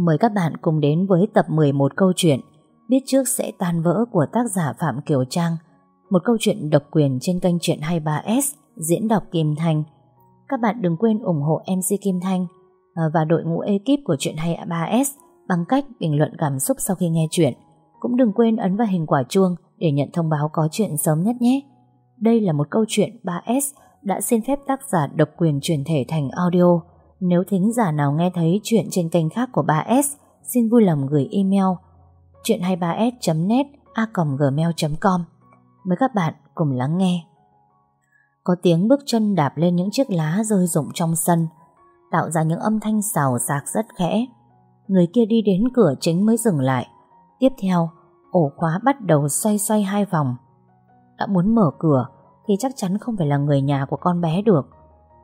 Mời các bạn cùng đến với tập 11 câu chuyện Biết trước sẽ tan vỡ của tác giả Phạm Kiều Trang. Một câu chuyện độc quyền trên kênh truyện 23S diễn đọc Kim Thanh. Các bạn đừng quên ủng hộ MC Kim Thanh ờ, và đội ngũ ekip của truyện 23S bằng cách bình luận cảm xúc sau khi nghe chuyện. Cũng đừng quên ấn vào hình quả chuông để nhận thông báo có chuyện sớm nhất nhé. Đây là một câu chuyện 3S đã xin phép tác giả độc quyền truyền thể thành audio nếu thính giả nào nghe thấy chuyện trên kênh khác của 3S, xin vui lòng gửi email chuyện23s.net a.gmail.com Mời các bạn cùng lắng nghe. Có tiếng bước chân đạp lên những chiếc lá rơi rụng trong sân, tạo ra những âm thanh xào xạc rất khẽ. Người kia đi đến cửa chính mới dừng lại. Tiếp theo, ổ khóa bắt đầu xoay xoay hai vòng. Đã muốn mở cửa thì chắc chắn không phải là người nhà của con bé được.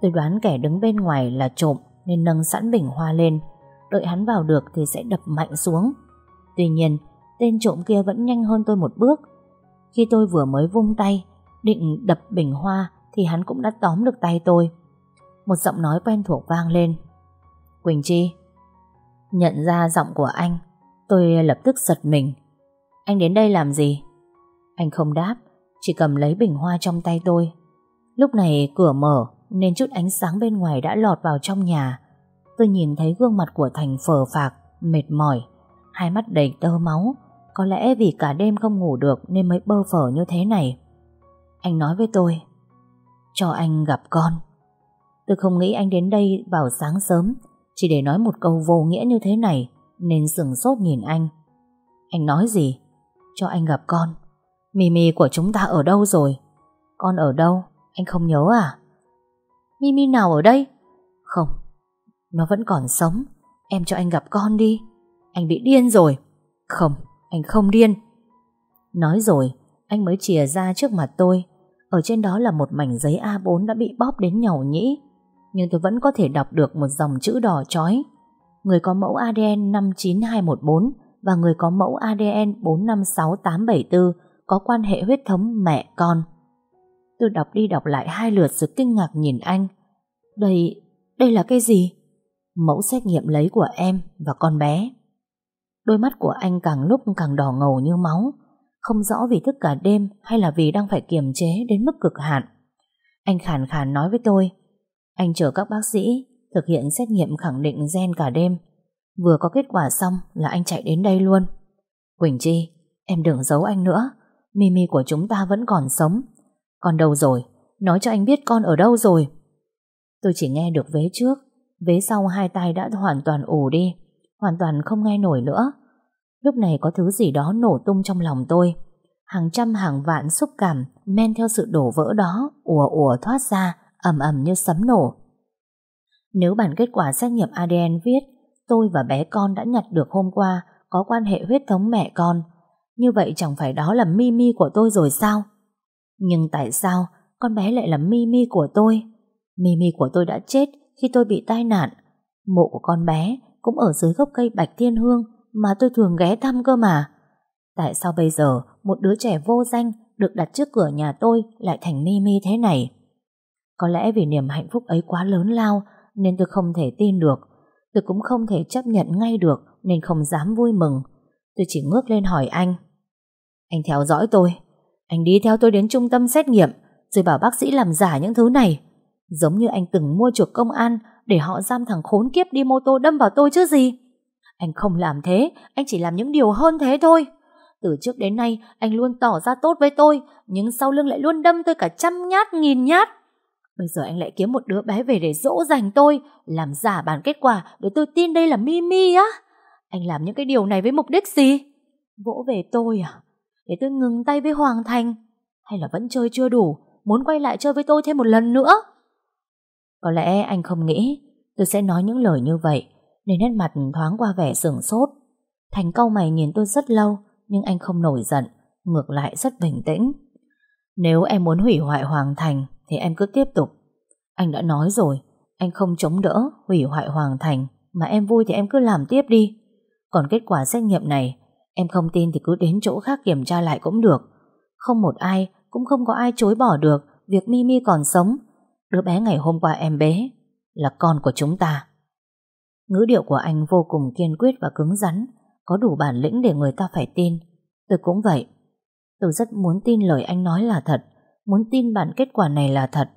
Tôi đoán kẻ đứng bên ngoài là trộm nên nâng sẵn bình hoa lên. Đợi hắn vào được thì sẽ đập mạnh xuống. Tuy nhiên, tên trộm kia vẫn nhanh hơn tôi một bước. Khi tôi vừa mới vung tay, định đập bình hoa thì hắn cũng đã tóm được tay tôi. Một giọng nói quen thuộc vang lên. Quỳnh Chi. Nhận ra giọng của anh, tôi lập tức giật mình. Anh đến đây làm gì? Anh không đáp, chỉ cầm lấy bình hoa trong tay tôi. Lúc này cửa mở, nên chút ánh sáng bên ngoài đã lọt vào trong nhà. Tôi nhìn thấy gương mặt của Thành phờ phạc, mệt mỏi, hai mắt đầy tơ máu. Có lẽ vì cả đêm không ngủ được nên mới bơ phở như thế này. Anh nói với tôi, cho anh gặp con. Tôi không nghĩ anh đến đây vào sáng sớm, chỉ để nói một câu vô nghĩa như thế này, nên sừng sốt nhìn anh. Anh nói gì? Cho anh gặp con. Mimi của chúng ta ở đâu rồi? Con ở đâu? Anh không nhớ à? Mimi nào ở đây? Không, nó vẫn còn sống. Em cho anh gặp con đi. Anh bị điên rồi. Không, anh không điên. Nói rồi, anh mới chìa ra trước mặt tôi. Ở trên đó là một mảnh giấy A4 đã bị bóp đến nhàu nhĩ. Nhưng tôi vẫn có thể đọc được một dòng chữ đỏ chói. Người có mẫu ADN 59214 và người có mẫu ADN 456874 có quan hệ huyết thống mẹ con. Tôi đọc đi đọc lại hai lượt rồi kinh ngạc nhìn anh. Đây, đây là cái gì? Mẫu xét nghiệm lấy của em và con bé. Đôi mắt của anh càng lúc càng đỏ ngầu như máu. Không rõ vì thức cả đêm hay là vì đang phải kiềm chế đến mức cực hạn. Anh khàn khàn nói với tôi. Anh chờ các bác sĩ thực hiện xét nghiệm khẳng định gen cả đêm. Vừa có kết quả xong là anh chạy đến đây luôn. Quỳnh Chi, em đừng giấu anh nữa. Mimi của chúng ta vẫn còn sống. Con đâu rồi? Nói cho anh biết con ở đâu rồi. Tôi chỉ nghe được vế trước, vế sau hai tay đã hoàn toàn ủ đi, hoàn toàn không nghe nổi nữa. Lúc này có thứ gì đó nổ tung trong lòng tôi. Hàng trăm hàng vạn xúc cảm men theo sự đổ vỡ đó, ùa ùa thoát ra, ầm ầm như sấm nổ. Nếu bản kết quả xét nghiệm ADN viết tôi và bé con đã nhặt được hôm qua có quan hệ huyết thống mẹ con, như vậy chẳng phải đó là Mimi của tôi rồi sao? Nhưng tại sao con bé lại là Mimi của tôi? Mimi của tôi đã chết khi tôi bị tai nạn. Mộ của con bé cũng ở dưới gốc cây bạch thiên hương mà tôi thường ghé thăm cơ mà. Tại sao bây giờ một đứa trẻ vô danh được đặt trước cửa nhà tôi lại thành Mimi thế này? Có lẽ vì niềm hạnh phúc ấy quá lớn lao nên tôi không thể tin được. Tôi cũng không thể chấp nhận ngay được nên không dám vui mừng. Tôi chỉ ngước lên hỏi anh. Anh theo dõi tôi. Anh đi theo tôi đến trung tâm xét nghiệm rồi bảo bác sĩ làm giả những thứ này. Giống như anh từng mua chuộc công an để họ giam thằng khốn kiếp đi mô tô đâm vào tôi chứ gì. Anh không làm thế, anh chỉ làm những điều hơn thế thôi. Từ trước đến nay, anh luôn tỏ ra tốt với tôi, nhưng sau lưng lại luôn đâm tôi cả trăm nhát, nghìn nhát. Bây giờ anh lại kiếm một đứa bé về để dỗ dành tôi, làm giả bản kết quả để tôi tin đây là Mimi á. Anh làm những cái điều này với mục đích gì? Vỗ về tôi à? Để tôi ngừng tay với Hoàng Thành? Hay là vẫn chơi chưa đủ, muốn quay lại chơi với tôi thêm một lần nữa? Có lẽ anh không nghĩ tôi sẽ nói những lời như vậy, nên nét mặt thoáng qua vẻ sửng sốt. Thành câu mày nhìn tôi rất lâu, nhưng anh không nổi giận, ngược lại rất bình tĩnh. Nếu em muốn hủy hoại Hoàng Thành, thì em cứ tiếp tục. Anh đã nói rồi, anh không chống đỡ hủy hoại Hoàng Thành, mà em vui thì em cứ làm tiếp đi. Còn kết quả xét nghiệm này, em không tin thì cứ đến chỗ khác kiểm tra lại cũng được. Không một ai, cũng không có ai chối bỏ được việc Mimi còn sống. Đứa bé ngày hôm qua em bé là con của chúng ta. Ngữ điệu của anh vô cùng kiên quyết và cứng rắn, có đủ bản lĩnh để người ta phải tin. Tôi cũng vậy. Tôi rất muốn tin lời anh nói là thật, muốn tin bản kết quả này là thật,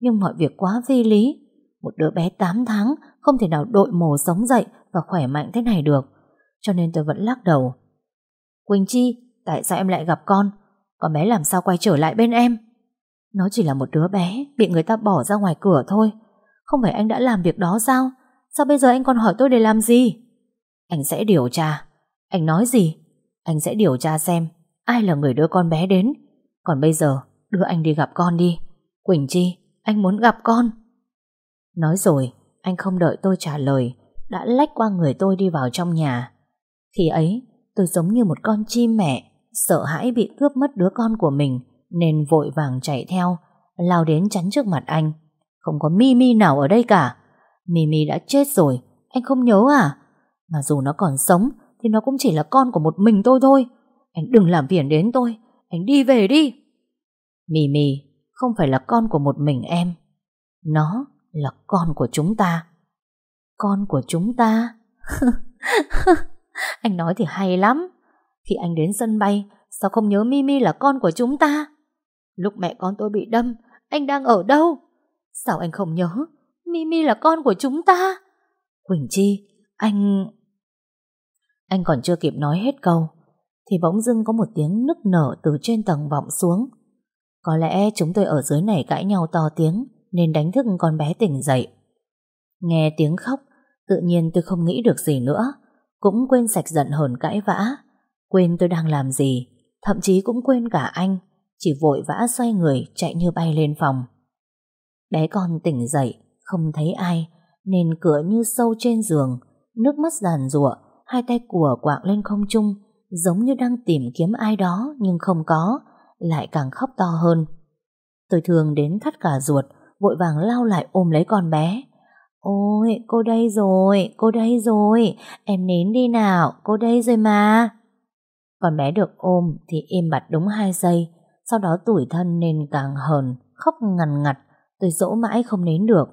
nhưng mọi việc quá phi lý. Một đứa bé 8 tháng không thể nào đội mồ sống dậy và khỏe mạnh thế này được. Cho nên tôi vẫn lắc đầu. Quỳnh Chi, tại sao em lại gặp con? Con bé làm sao quay trở lại bên em? Nó chỉ là một đứa bé bị người ta bỏ ra ngoài cửa thôi. Không phải anh đã làm việc đó sao? Sao bây giờ anh còn hỏi tôi để làm gì? Anh sẽ điều tra. Anh nói gì? Anh sẽ điều tra xem ai là người đưa con bé đến. Còn bây giờ, đưa anh đi gặp con đi. Quỳnh Chi, anh muốn gặp con. Nói rồi, anh không đợi tôi trả lời, đã lách qua người tôi đi vào trong nhà. Khi ấy, tôi giống như một con chim mẹ, sợ hãi bị cướp mất đứa con của mình, nên vội vàng chạy theo, lao đến chắn trước mặt anh. Không có Mimi nào ở đây cả. Mimi đã chết rồi, anh không nhớ à? Mà dù nó còn sống, thì nó cũng chỉ là con của một mình tôi thôi. Anh đừng làm phiền đến tôi, anh đi về đi. Mimi không phải là con của một mình em. Nó là con của chúng ta. Con của chúng ta? anh nói thì hay lắm. Khi anh đến sân bay, sao không nhớ Mimi là con của chúng ta? Lúc mẹ con tôi bị đâm, anh đang ở đâu? Sao anh không nhớ? Mimi là con của chúng ta. Quỳnh Chi, anh... Anh còn chưa kịp nói hết câu, thì bỗng dưng có một tiếng nức nở từ trên tầng vọng xuống. Có lẽ chúng tôi ở dưới này cãi nhau to tiếng, nên đánh thức con bé tỉnh dậy. Nghe tiếng khóc, tự nhiên tôi không nghĩ được gì nữa, cũng quên sạch giận hờn cãi vã, quên tôi đang làm gì, thậm chí cũng quên cả anh, chỉ vội vã xoay người chạy như bay lên phòng. Bé con tỉnh dậy, không thấy ai, nên cửa như sâu trên giường, nước mắt giàn rụa, hai tay của quạng lên không trung, giống như đang tìm kiếm ai đó nhưng không có, lại càng khóc to hơn. Tôi thường đến thắt cả ruột, vội vàng lao lại ôm lấy con bé. Ôi, cô đây rồi, cô đây rồi, em nín đi nào, cô đây rồi mà. còn bé được ôm thì im bặt đúng hai giây, sau đó tủi thân nên càng hờn, khóc ngằn ngặt, tôi dỗ mãi không nín được.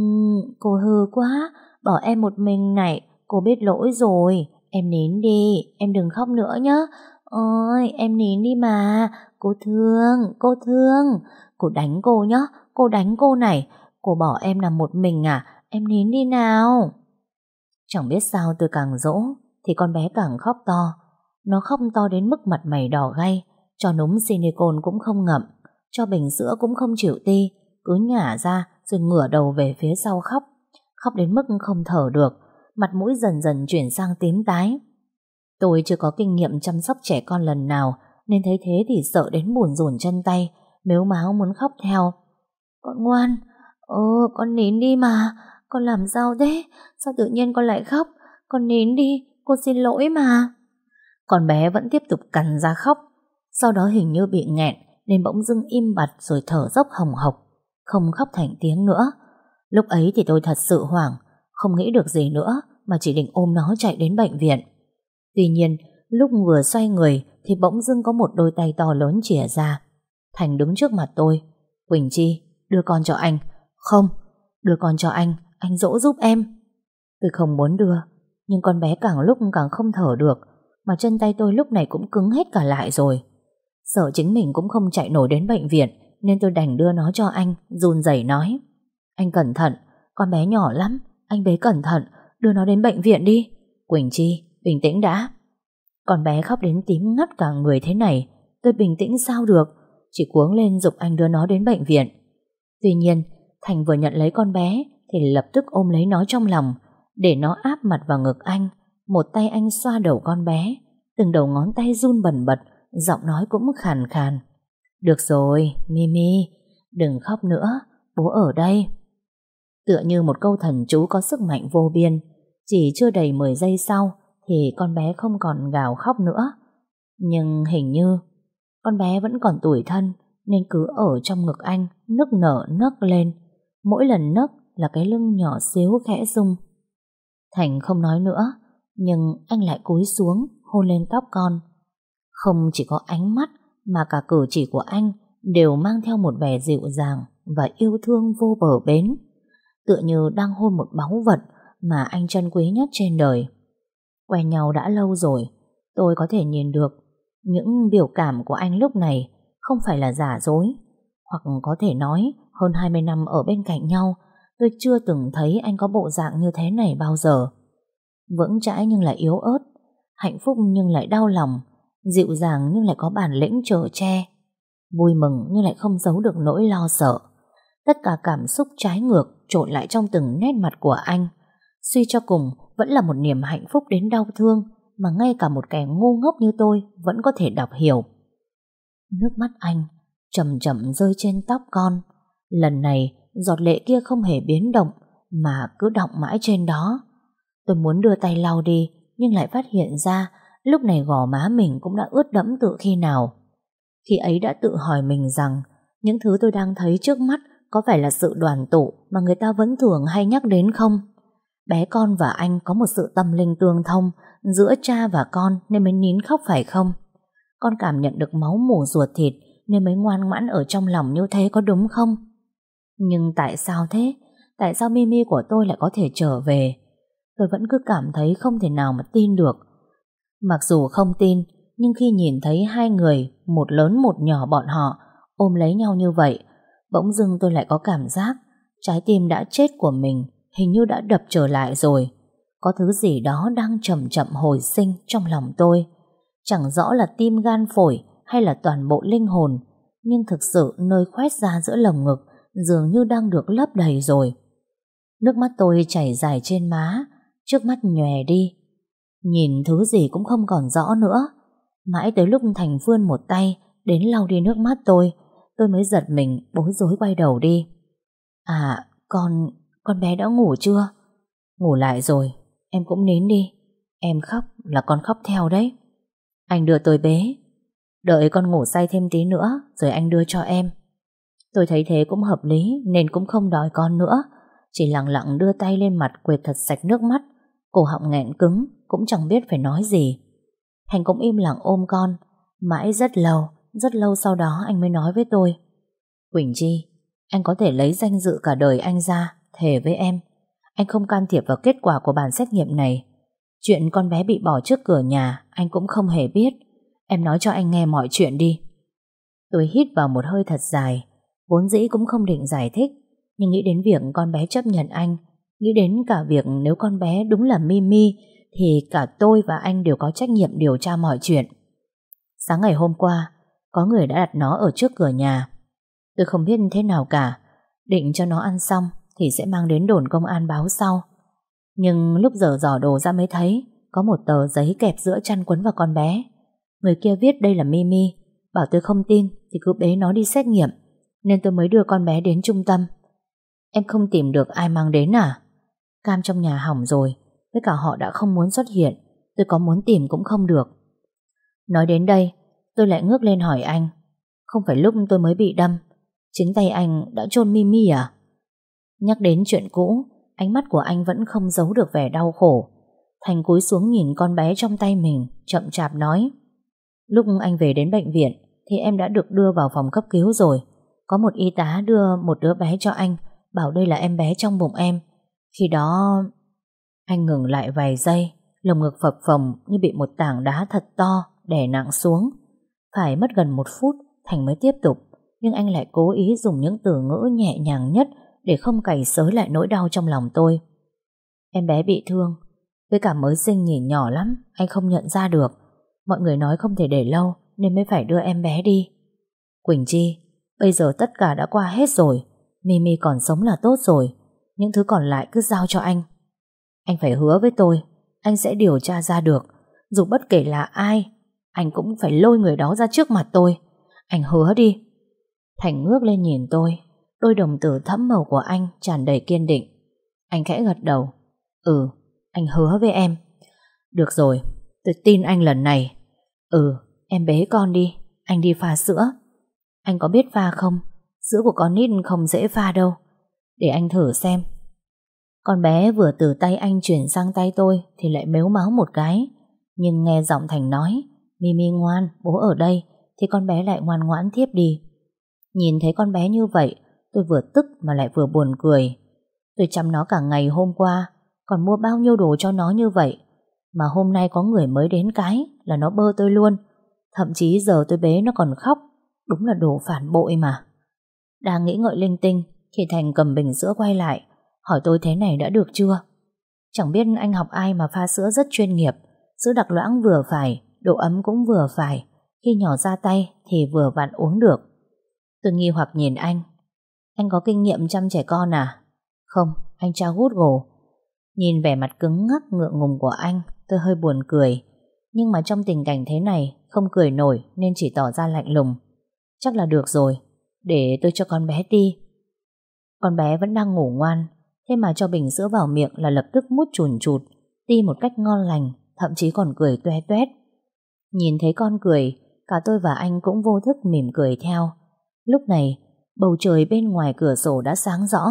Uhm, cô hư quá, bỏ em một mình này, cô biết lỗi rồi, em nín đi, em đừng khóc nữa nhé. Ôi, em nín đi mà, cô thương, cô thương, cô đánh cô nhé, cô đánh cô này, cô bỏ em nằm một mình à, em nín đi nào. Chẳng biết sao tôi càng dỗ, thì con bé càng khóc to. Nó khóc to đến mức mặt mày đỏ gay, cho núm silicone cũng không ngậm, cho bình sữa cũng không chịu ti, cứ nhả ra rồi ngửa đầu về phía sau khóc. Khóc đến mức không thở được, mặt mũi dần dần chuyển sang tím tái. Tôi chưa có kinh nghiệm chăm sóc trẻ con lần nào, nên thấy thế thì sợ đến buồn rùn chân tay, mếu máu muốn khóc theo. Con ngoan, ơ con nín đi mà, con làm sao thế, sao tự nhiên con lại khóc, con nín đi, cô xin lỗi mà. Con bé vẫn tiếp tục cằn ra khóc, sau đó hình như bị nghẹn nên bỗng dưng im bặt rồi thở dốc hồng hộc, không khóc thành tiếng nữa. Lúc ấy thì tôi thật sự hoảng, không nghĩ được gì nữa mà chỉ định ôm nó chạy đến bệnh viện. Tuy nhiên, lúc vừa xoay người thì bỗng dưng có một đôi tay to lớn chìa ra. Thành đứng trước mặt tôi. Quỳnh Chi, đưa con cho anh. Không, đưa con cho anh, anh dỗ giúp em. Tôi không muốn đưa, nhưng con bé càng lúc càng không thở được, mà chân tay tôi lúc này cũng cứng hết cả lại rồi. Sợ chính mình cũng không chạy nổi đến bệnh viện, nên tôi đành đưa nó cho anh, run rẩy nói. Anh cẩn thận, con bé nhỏ lắm, anh bế cẩn thận, đưa nó đến bệnh viện đi. Quỳnh Chi, bình tĩnh đã. Con bé khóc đến tím ngắt cả người thế này, tôi bình tĩnh sao được, chỉ cuống lên dục anh đưa nó đến bệnh viện. Tuy nhiên, Thành vừa nhận lấy con bé thì lập tức ôm lấy nó trong lòng, để nó áp mặt vào ngực anh. Một tay anh xoa đầu con bé, từng đầu ngón tay run bẩn bật, giọng nói cũng khàn khàn. Được rồi, Mimi, đừng khóc nữa, bố ở đây. Tựa như một câu thần chú có sức mạnh vô biên, chỉ chưa đầy 10 giây sau thì con bé không còn gào khóc nữa. Nhưng hình như con bé vẫn còn tuổi thân nên cứ ở trong ngực anh nức nở nấc lên. Mỗi lần nấc là cái lưng nhỏ xíu khẽ rung. Thành không nói nữa nhưng anh lại cúi xuống hôn lên tóc con. Không chỉ có ánh mắt mà cả cử chỉ của anh đều mang theo một vẻ dịu dàng và yêu thương vô bờ bến. Tựa như đang hôn một báu vật mà anh trân quý nhất trên đời. Quen nhau đã lâu rồi, tôi có thể nhìn được những biểu cảm của anh lúc này không phải là giả dối, hoặc có thể nói hơn 20 năm ở bên cạnh nhau, tôi chưa từng thấy anh có bộ dạng như thế này bao giờ. Vững chãi nhưng lại yếu ớt, hạnh phúc nhưng lại đau lòng, dịu dàng nhưng lại có bản lĩnh trở che, vui mừng nhưng lại không giấu được nỗi lo sợ. Tất cả cảm xúc trái ngược trộn lại trong từng nét mặt của anh. Suy cho cùng vẫn là một niềm hạnh phúc đến đau thương mà ngay cả một kẻ ngu ngốc như tôi vẫn có thể đọc hiểu. Nước mắt anh chậm chậm rơi trên tóc con. Lần này giọt lệ kia không hề biến động, mà cứ đọng mãi trên đó. Tôi muốn đưa tay lau đi, nhưng lại phát hiện ra lúc này gò má mình cũng đã ướt đẫm tự khi nào. Khi ấy đã tự hỏi mình rằng, những thứ tôi đang thấy trước mắt có phải là sự đoàn tụ mà người ta vẫn thường hay nhắc đến không? Bé con và anh có một sự tâm linh tương thông giữa cha và con nên mới nín khóc phải không? Con cảm nhận được máu mủ ruột thịt nên mới ngoan ngoãn ở trong lòng như thế có đúng không? Nhưng tại sao thế? Tại sao Mimi của tôi lại có thể trở về? Tôi vẫn cứ cảm thấy không thể nào mà tin được. Mặc dù không tin, nhưng khi nhìn thấy hai người, một lớn một nhỏ bọn họ, ôm lấy nhau như vậy, bỗng dưng tôi lại có cảm giác trái tim đã chết của mình hình như đã đập trở lại rồi. Có thứ gì đó đang chậm chậm hồi sinh trong lòng tôi. Chẳng rõ là tim gan phổi hay là toàn bộ linh hồn, nhưng thực sự nơi khoét ra giữa lồng ngực dường như đang được lấp đầy rồi. Nước mắt tôi chảy dài trên má, trước mắt nhòe đi. Nhìn thứ gì cũng không còn rõ nữa. Mãi tới lúc Thành vươn một tay đến lau đi nước mắt tôi, tôi mới giật mình bối rối quay đầu đi. À, con, con bé đã ngủ chưa? Ngủ lại rồi, em cũng nín đi. Em khóc là con khóc theo đấy. Anh đưa tôi bế. Đợi con ngủ say thêm tí nữa, rồi anh đưa cho em. Tôi thấy thế cũng hợp lý, nên cũng không đòi con nữa. Chỉ lặng lặng đưa tay lên mặt quệt thật sạch nước mắt. Cổ họng nghẹn cứng, cũng chẳng biết phải nói gì. Thành cũng im lặng ôm con. Mãi rất lâu, rất lâu sau đó anh mới nói với tôi. Quỳnh Chi, anh có thể lấy danh dự cả đời anh ra, thề với em. Anh không can thiệp vào kết quả của bản xét nghiệm này. Chuyện con bé bị bỏ trước cửa nhà, anh cũng không hề biết. Em nói cho anh nghe mọi chuyện đi. Tôi hít vào một hơi thật dài, vốn dĩ cũng không định giải thích, nhưng nghĩ đến việc con bé chấp nhận anh, nghĩ đến cả việc nếu con bé đúng là Mimi, thì cả tôi và anh đều có trách nhiệm điều tra mọi chuyện. Sáng ngày hôm qua, có người đã đặt nó ở trước cửa nhà. Tôi không biết thế nào cả, định cho nó ăn xong thì sẽ mang đến đồn công an báo sau. Nhưng lúc giờ dò đồ ra mới thấy có một tờ giấy kẹp giữa chăn quấn vào con bé. Người kia viết đây là Mimi, bảo tôi không tin thì cứ bế nó đi xét nghiệm, nên tôi mới đưa con bé đến trung tâm. Em không tìm được ai mang đến à? Cam trong nhà hỏng rồi, với cả họ đã không muốn xuất hiện, tôi có muốn tìm cũng không được. Nói đến đây, tôi lại ngước lên hỏi anh, không phải lúc tôi mới bị đâm, chính tay anh đã chôn Mimi à? Nhắc đến chuyện cũ, ánh mắt của anh vẫn không giấu được vẻ đau khổ. Thành cúi xuống nhìn con bé trong tay mình, chậm chạp nói. Lúc anh về đến bệnh viện, thì em đã được đưa vào phòng cấp cứu rồi. Có một y tá đưa một đứa bé cho anh, bảo đây là em bé trong bụng em. Khi đó... Anh ngừng lại vài giây, lồng ngực phập phồng như bị một tảng đá thật to đè nặng xuống. Phải mất gần một phút, Thành mới tiếp tục, nhưng anh lại cố ý dùng những từ ngữ nhẹ nhàng nhất để không cày xới lại nỗi đau trong lòng tôi. Em bé bị thương, với cả mới sinh nhìn nhỏ lắm, anh không nhận ra được. Mọi người nói không thể để lâu nên mới phải đưa em bé đi. Quỳnh Chi, bây giờ tất cả đã qua hết rồi. Mimi còn sống là tốt rồi. Những thứ còn lại cứ giao cho anh. Anh phải hứa với tôi, anh sẽ điều tra ra được. Dù bất kể là ai, anh cũng phải lôi người đó ra trước mặt tôi. Anh hứa đi. Thành ngước lên nhìn tôi, Đôi đồng tử thẫm màu của anh tràn đầy kiên định. Anh khẽ gật đầu. Ừ, anh hứa với em. Được rồi, tôi tin anh lần này. Ừ, em bế con đi, anh đi pha sữa. Anh có biết pha không? Sữa của con nít không dễ pha đâu. Để anh thử xem. Con bé vừa từ tay anh chuyển sang tay tôi thì lại mếu máu một cái. Nhưng nghe giọng Thành nói, Mimi ngoan, bố ở đây, thì con bé lại ngoan ngoãn tiếp đi. Nhìn thấy con bé như vậy, Tôi vừa tức mà lại vừa buồn cười. Tôi chăm nó cả ngày hôm qua, Còn mua bao nhiêu đồ cho nó như vậy Mà hôm nay có người mới đến cái Là nó bơ tôi luôn Thậm chí giờ tôi bế nó còn khóc Đúng là đồ phản bội mà. Đang nghĩ ngợi linh tinh Thì Thành cầm bình sữa quay lại Hỏi tôi thế này đã được chưa? Chẳng biết anh học ai mà pha sữa rất chuyên nghiệp Sữa đặc loãng vừa phải Độ ấm cũng vừa phải Khi nhỏ ra tay thì vừa vặn uống được. Tôi nghi hoặc nhìn anh. Anh có kinh nghiệm chăm trẻ con à? Không, anh cha gút gồ. Nhìn vẻ mặt cứng ngắc ngượng ngùng của anh Tôi hơi buồn cười. Nhưng mà trong tình cảnh thế này Không cười nổi nên chỉ tỏ ra lạnh lùng. Chắc là được rồi, Để tôi cho con bé đi. Con bé vẫn đang ngủ ngoan, Thế mà cho bình sữa vào miệng là lập tức mút chùn chụt, Ti một cách ngon lành, Thậm chí còn cười toe toét. Nhìn thấy con cười, Cả tôi và anh cũng vô thức mỉm cười theo. Lúc này, Bầu trời bên ngoài cửa sổ đã sáng rõ.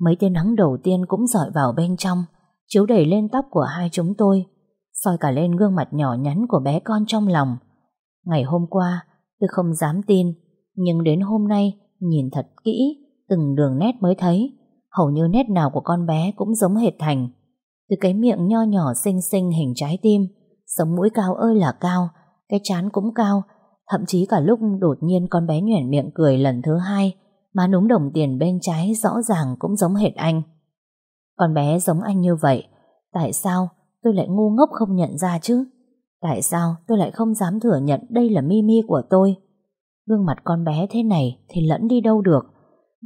Mấy tia nắng đầu tiên cũng dọi vào bên trong, Chiếu đầy lên tóc của hai chúng tôi, soi cả lên gương mặt nhỏ nhắn của bé con trong lòng. Ngày hôm qua Tôi không dám tin, Nhưng đến hôm nay, Nhìn thật kỹ, Từng đường nét mới thấy. Hầu như nét nào của con bé cũng giống hệt Thành. Từ cái miệng nho nhỏ xinh xinh hình trái tim, Sống mũi cao ơi là cao, Cái chán cũng cao. Thậm chí cả lúc đột nhiên con bé nhoẻn miệng cười lần thứ hai, Má núm đồng tiền bên trái rõ ràng cũng giống hệt anh. Con bé giống anh như vậy, Tại sao tôi lại ngu ngốc không nhận ra chứ? Tại sao tôi lại không dám thừa nhận đây là Mimi của tôi? Gương mặt con bé thế này thì lẫn đi đâu được?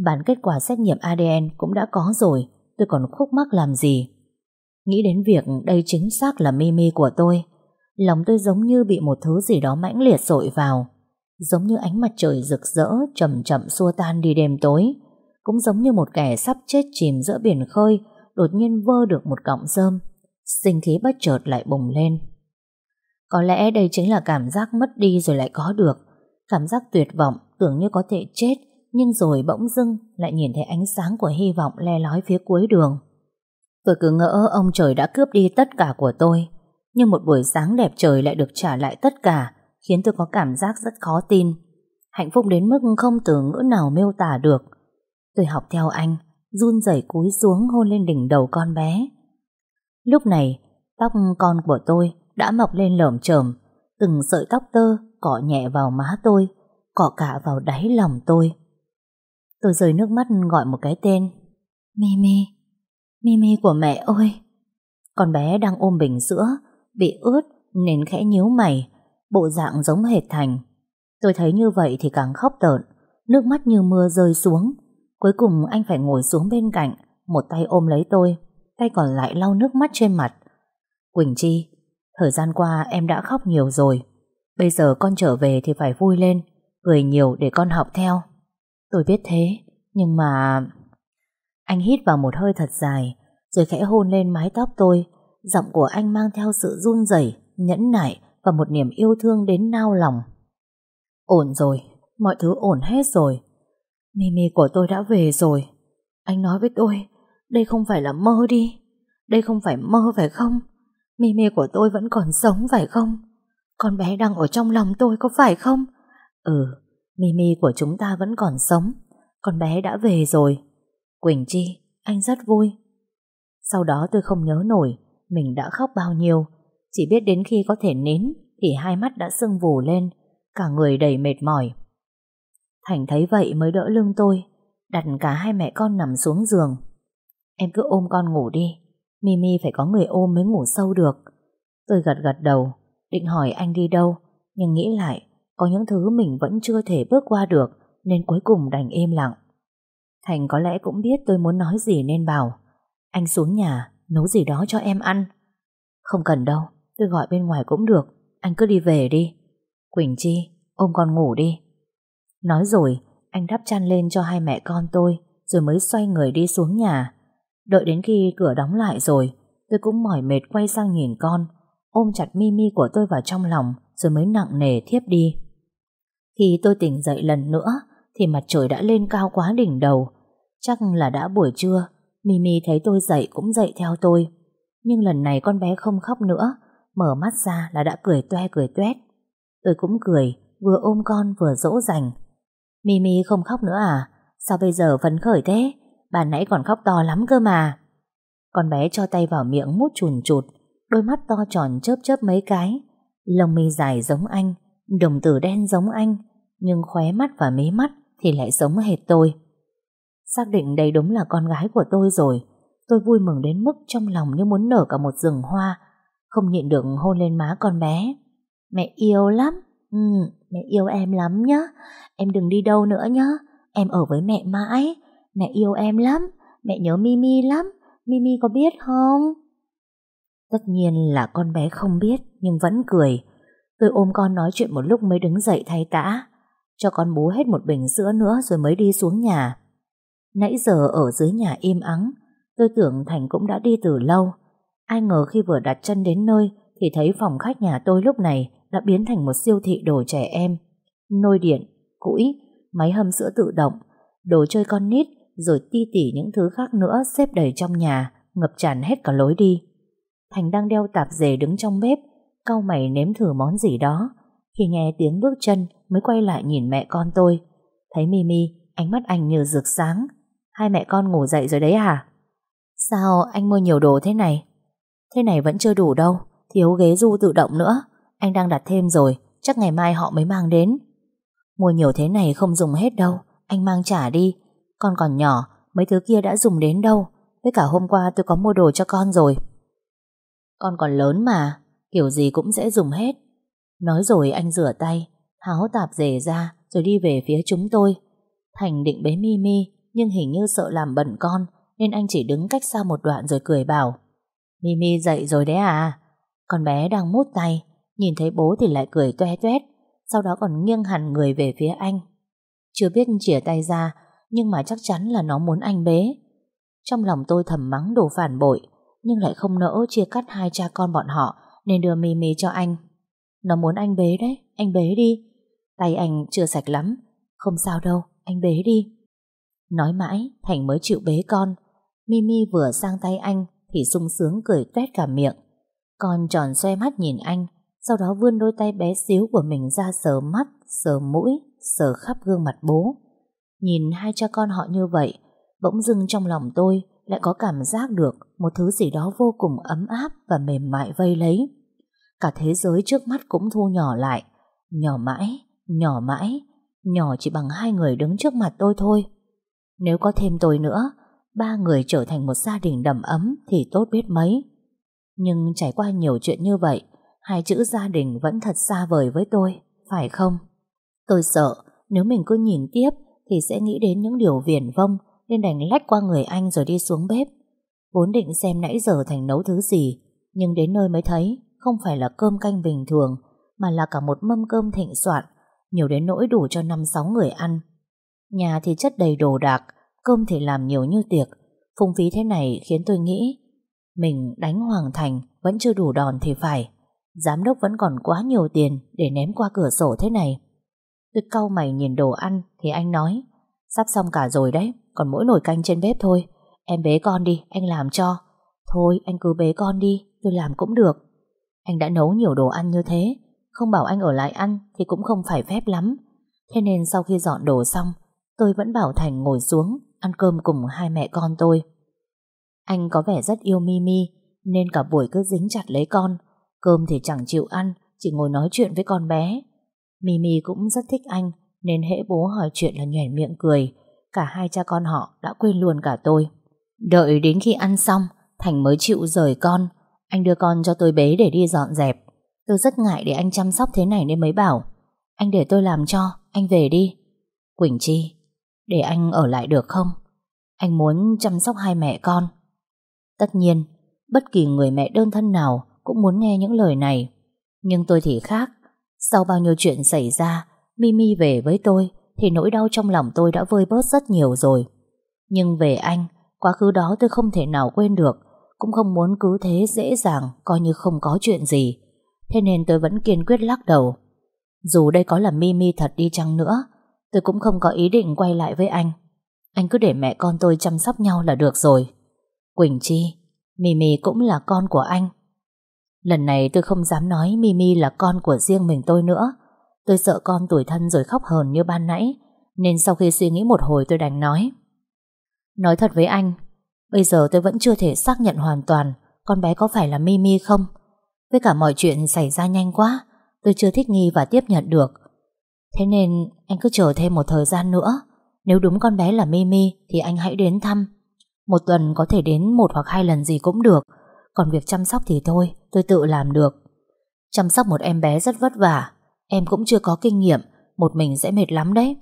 Bản kết quả xét nghiệm ADN cũng đã có rồi, Tôi còn khúc mắc làm gì? Nghĩ đến việc đây chính xác là Mimi của tôi, Lòng tôi giống như bị một thứ gì đó mãnh liệt dội vào, Giống như ánh mặt trời rực rỡ, chậm chậm xua tan đi đêm tối, Cũng giống như một kẻ sắp chết chìm giữa biển khơi, Đột nhiên vơ được một cọng rơm, Sinh khí bất chợt lại bùng lên. Có lẽ đây chính là cảm giác mất đi rồi lại có được. Cảm giác tuyệt vọng tưởng như có thể chết, Nhưng rồi bỗng dưng lại nhìn thấy ánh sáng của hy vọng le lói phía cuối đường. Tôi cứ ngỡ ông trời đã cướp đi tất cả của tôi, Nhưng một buổi sáng đẹp trời lại được trả lại tất cả, Khiến tôi có cảm giác rất khó tin. Hạnh phúc đến mức không từ ngữ nào miêu tả được. Tôi học theo anh, Run rẩy cúi xuống hôn lên đỉnh đầu con bé. Lúc này, Tóc con của tôi đã mọc lên lởm chởm, Từng sợi tóc tơ cọ nhẹ vào má tôi, Cọ cả vào đáy lòng tôi. Tôi rơi nước mắt gọi một cái tên Mimi Mimi của mẹ ơi. Con bé đang ôm bình sữa, Bị ướt nên khẽ nhíu mày, Bộ dạng giống hệt Thành. Tôi thấy như vậy thì càng khóc tợn, Nước mắt như mưa rơi xuống. Cuối cùng anh phải ngồi xuống bên cạnh, Một tay ôm lấy tôi, Tay còn lại lau nước mắt trên mặt. Quỳnh Chi Thời gian qua em đã khóc nhiều rồi. Bây giờ con trở về thì phải vui lên, Cười nhiều để con học theo. Tôi biết thế, Nhưng mà Anh hít vào một hơi thật dài, Rồi khẽ hôn lên mái tóc tôi. Giọng của anh mang theo sự run rẩy, Nhẫn nại Và một niềm yêu thương đến nao lòng. Ổn rồi, Mọi thứ ổn hết rồi. Mimi của tôi đã về rồi. Anh nói với tôi, Đây không phải là mơ đi. Đây không phải mơ phải không? Mimi của tôi vẫn còn sống, phải không? Con bé đang ở trong lòng tôi, có phải không? Ừ Mimi của chúng ta vẫn còn sống. Con bé đã về rồi. Quỳnh Chi, Anh rất vui. Sau đó tôi không nhớ nổi, Mình đã khóc bao nhiêu. Chỉ biết đến khi có thể nín, Thì hai mắt đã sưng vù lên, Cả người đầy mệt mỏi. Thành thấy vậy mới đỡ lưng tôi, Đặt cả hai mẹ con nằm xuống giường. Em cứ ôm con ngủ đi. Mimi phải có người ôm mới ngủ sâu được. Tôi gật gật đầu, Định hỏi anh đi đâu, Nhưng nghĩ lại, Có những thứ mình vẫn chưa thể bước qua được, Nên cuối cùng đành im lặng. Thành có lẽ cũng biết tôi muốn nói gì nên bảo, Anh xuống nhà, Nấu gì đó cho em ăn. Không cần đâu, Tôi gọi bên ngoài cũng được, Anh cứ đi về đi. Quỳnh Chi, ôm con ngủ đi. Nói rồi, Anh đắp chăn lên cho hai mẹ con tôi, Rồi mới xoay người đi xuống nhà. Đợi đến khi cửa đóng lại rồi, Tôi cũng mỏi mệt quay sang nhìn con, Ôm chặt Mimi của tôi vào trong lòng Rồi mới nặng nề thiếp đi. Khi tôi tỉnh dậy lần nữa Thì mặt trời đã lên cao quá đỉnh đầu. Chắc là đã buổi trưa Mimi thấy tôi dậy cũng dậy theo tôi. Nhưng lần này con bé không khóc nữa, Mở mắt ra là đã cười toe cười tuét Tôi cũng cười, Vừa ôm con vừa dỗ dành. Mimi không khóc nữa à? Sao bây giờ phấn khởi thế? Bà nãy còn khóc to lắm cơ mà. Con bé cho tay vào miệng mút chùn chụt, đôi mắt to tròn chớp chớp mấy cái, lông mi dài giống anh, đồng tử đen giống anh, nhưng khóe mắt và mí mắt thì lại giống hệt tôi. Xác định đây đúng là con gái của tôi rồi, tôi vui mừng đến mức trong lòng như muốn nở cả một rừng hoa, không nhịn được hôn lên má con bé. Mẹ yêu lắm, ừ, mẹ yêu em lắm nhá, em đừng đi đâu nữa nhá, em ở với mẹ mãi, mẹ yêu em lắm, mẹ nhớ Mimi lắm, Mimi có biết không? Tất nhiên là con bé không biết nhưng vẫn cười. Tôi ôm con nói chuyện một lúc mới đứng dậy thay tã. Cho con bú hết một bình sữa nữa rồi mới đi xuống nhà. Nãy giờ ở dưới nhà im ắng, tôi tưởng Thành cũng đã đi từ lâu. Ai ngờ khi vừa đặt chân đến nơi thì thấy phòng khách nhà tôi lúc này đã biến thành một siêu thị đồ trẻ em. Nôi điện, củi, máy hâm sữa tự động, đồ chơi con nít, rồi ti tỉ những thứ khác nữa xếp đầy trong nhà, ngập tràn hết cả lối đi. Thành đang đeo tạp dề đứng trong bếp, cau mày nếm thử món gì đó. Khi nghe tiếng bước chân mới quay lại nhìn mẹ con tôi. Thấy Mimi, ánh mắt anh như rực sáng. Hai mẹ con ngủ dậy rồi đấy à? Sao anh mua nhiều đồ thế này? Thế này vẫn chưa đủ đâu, thiếu ghế du tự động nữa. Anh đang đặt thêm rồi, chắc ngày mai họ mới mang đến. Mua nhiều thế này không dùng hết đâu, anh mang trả đi. Con còn nhỏ, mấy thứ kia đã dùng đến đâu. Với cả hôm qua tôi có mua đồ cho con rồi. Con còn lớn mà, kiểu gì cũng sẽ dùng hết. Nói rồi anh rửa tay, tháo tạp dề ra rồi đi về phía chúng tôi. Thành định bế Mimi nhưng hình như sợ làm bẩn con nên anh chỉ đứng cách xa một đoạn rồi cười bảo Mimi dậy rồi đấy à? Con bé đang mút tay, nhìn thấy bố thì lại cười toe toét, sau đó còn nghiêng hẳn người về phía anh. Chưa biết chìa tay ra, nhưng mà chắc chắn là nó muốn anh bế. Trong lòng tôi thầm mắng đồ phản bội, nhưng lại không nỡ chia cắt hai cha con bọn họ nên đưa Mimi cho anh. Nó muốn anh bế đấy, anh bế đi. Tay anh chưa sạch lắm, không sao đâu, anh bế đi. Nói mãi, Thành mới chịu bế con. Mimi vừa sang tay anh thì sung sướng cười tuét cả miệng. Con tròn xoe mắt nhìn anh, sau đó vươn đôi tay bé xíu của mình ra sờ mắt, sờ mũi, sờ khắp gương mặt bố. Nhìn hai cha con họ như vậy, bỗng dưng trong lòng tôi lại có cảm giác được một thứ gì đó vô cùng ấm áp và mềm mại vây lấy. Cả thế giới trước mắt cũng thu nhỏ lại, nhỏ mãi, nhỏ mãi, nhỏ chỉ bằng hai người đứng trước mặt tôi thôi. Nếu có thêm tôi nữa, ba người trở thành một gia đình đầm ấm thì tốt biết mấy. Nhưng trải qua nhiều chuyện như vậy, hai chữ gia đình vẫn thật xa vời với tôi, phải không? Tôi sợ nếu mình cứ nhìn tiếp thì sẽ nghĩ đến những điều viển vông nên đành lách qua người anh rồi đi xuống bếp. Vốn định xem nãy giờ Thành nấu thứ gì, nhưng đến nơi mới thấy không phải là cơm canh bình thường, mà là cả một mâm cơm thịnh soạn, nhiều đến nỗi đủ cho năm sáu người ăn. Nhà thì chất đầy đồ đạc, cơm thì làm nhiều như tiệc, phung phí thế này khiến tôi nghĩ mình đánh Hoàng Thành vẫn chưa đủ đòn thì phải. Giám đốc vẫn còn quá nhiều tiền để ném qua cửa sổ thế này. Tôi cau mày nhìn đồ ăn thì anh nói Sắp xong cả rồi đấy Còn mỗi nồi canh trên bếp thôi. Em bế con đi, anh làm cho. Thôi anh cứ bế con đi, tôi làm cũng được. Anh đã nấu nhiều đồ ăn như thế Không bảo anh ở lại ăn Thì cũng không phải phép lắm. Thế nên sau khi dọn đồ xong Tôi vẫn bảo Thành ngồi xuống Ăn cơm cùng hai mẹ con tôi. Anh có vẻ rất yêu Mimi Nên cả buổi cứ dính chặt lấy con. Cơm thì chẳng chịu ăn Chỉ ngồi nói chuyện với con bé. Mimi cũng rất thích anh nên hễ bố hỏi chuyện là nhoẻn miệng cười. Cả hai cha con họ đã quên luôn cả tôi. Đợi đến khi ăn xong, Thành mới chịu rời con. Anh đưa con cho tôi bế để đi dọn dẹp. Tôi rất ngại để anh chăm sóc thế này nên mới bảo. Anh để tôi làm cho, anh về đi. Quỳnh Chi, để anh ở lại được không? Anh muốn chăm sóc hai mẹ con. Tất nhiên, bất kỳ người mẹ đơn thân nào cũng muốn nghe những lời này. Nhưng tôi thì khác. Sau bao nhiêu chuyện xảy ra, Mimi về với tôi thì nỗi đau trong lòng tôi đã vơi bớt rất nhiều rồi. Nhưng về anh, quá khứ đó tôi không thể nào quên được, cũng không muốn cứ thế dễ dàng coi như không có chuyện gì. Thế nên tôi vẫn kiên quyết lắc đầu. Dù đây có là Mimi thật đi chăng nữa, tôi cũng không có ý định quay lại với anh. Anh cứ để mẹ con tôi chăm sóc nhau là được rồi. Quỳnh Chi, Mimi cũng là con của anh. Lần này tôi không dám nói Mimi là con của riêng mình tôi nữa. Tôi sợ con tuổi thân rồi khóc hờn như ban nãy, nên sau khi suy nghĩ một hồi tôi đành nói. Nói thật với anh, Bây giờ tôi vẫn chưa thể xác nhận hoàn toàn con bé có phải là Mimi không. Với cả mọi chuyện xảy ra nhanh quá, tôi chưa thích nghi và tiếp nhận được. Thế nên anh cứ chờ thêm một thời gian nữa. Nếu đúng con bé là Mimi thì anh hãy đến thăm. Một tuần có thể đến một hoặc hai lần gì cũng được. Còn việc chăm sóc thì thôi, tôi tự làm được. Chăm sóc một em bé rất vất vả. Em cũng chưa có kinh nghiệm, một mình sẽ mệt lắm đấy.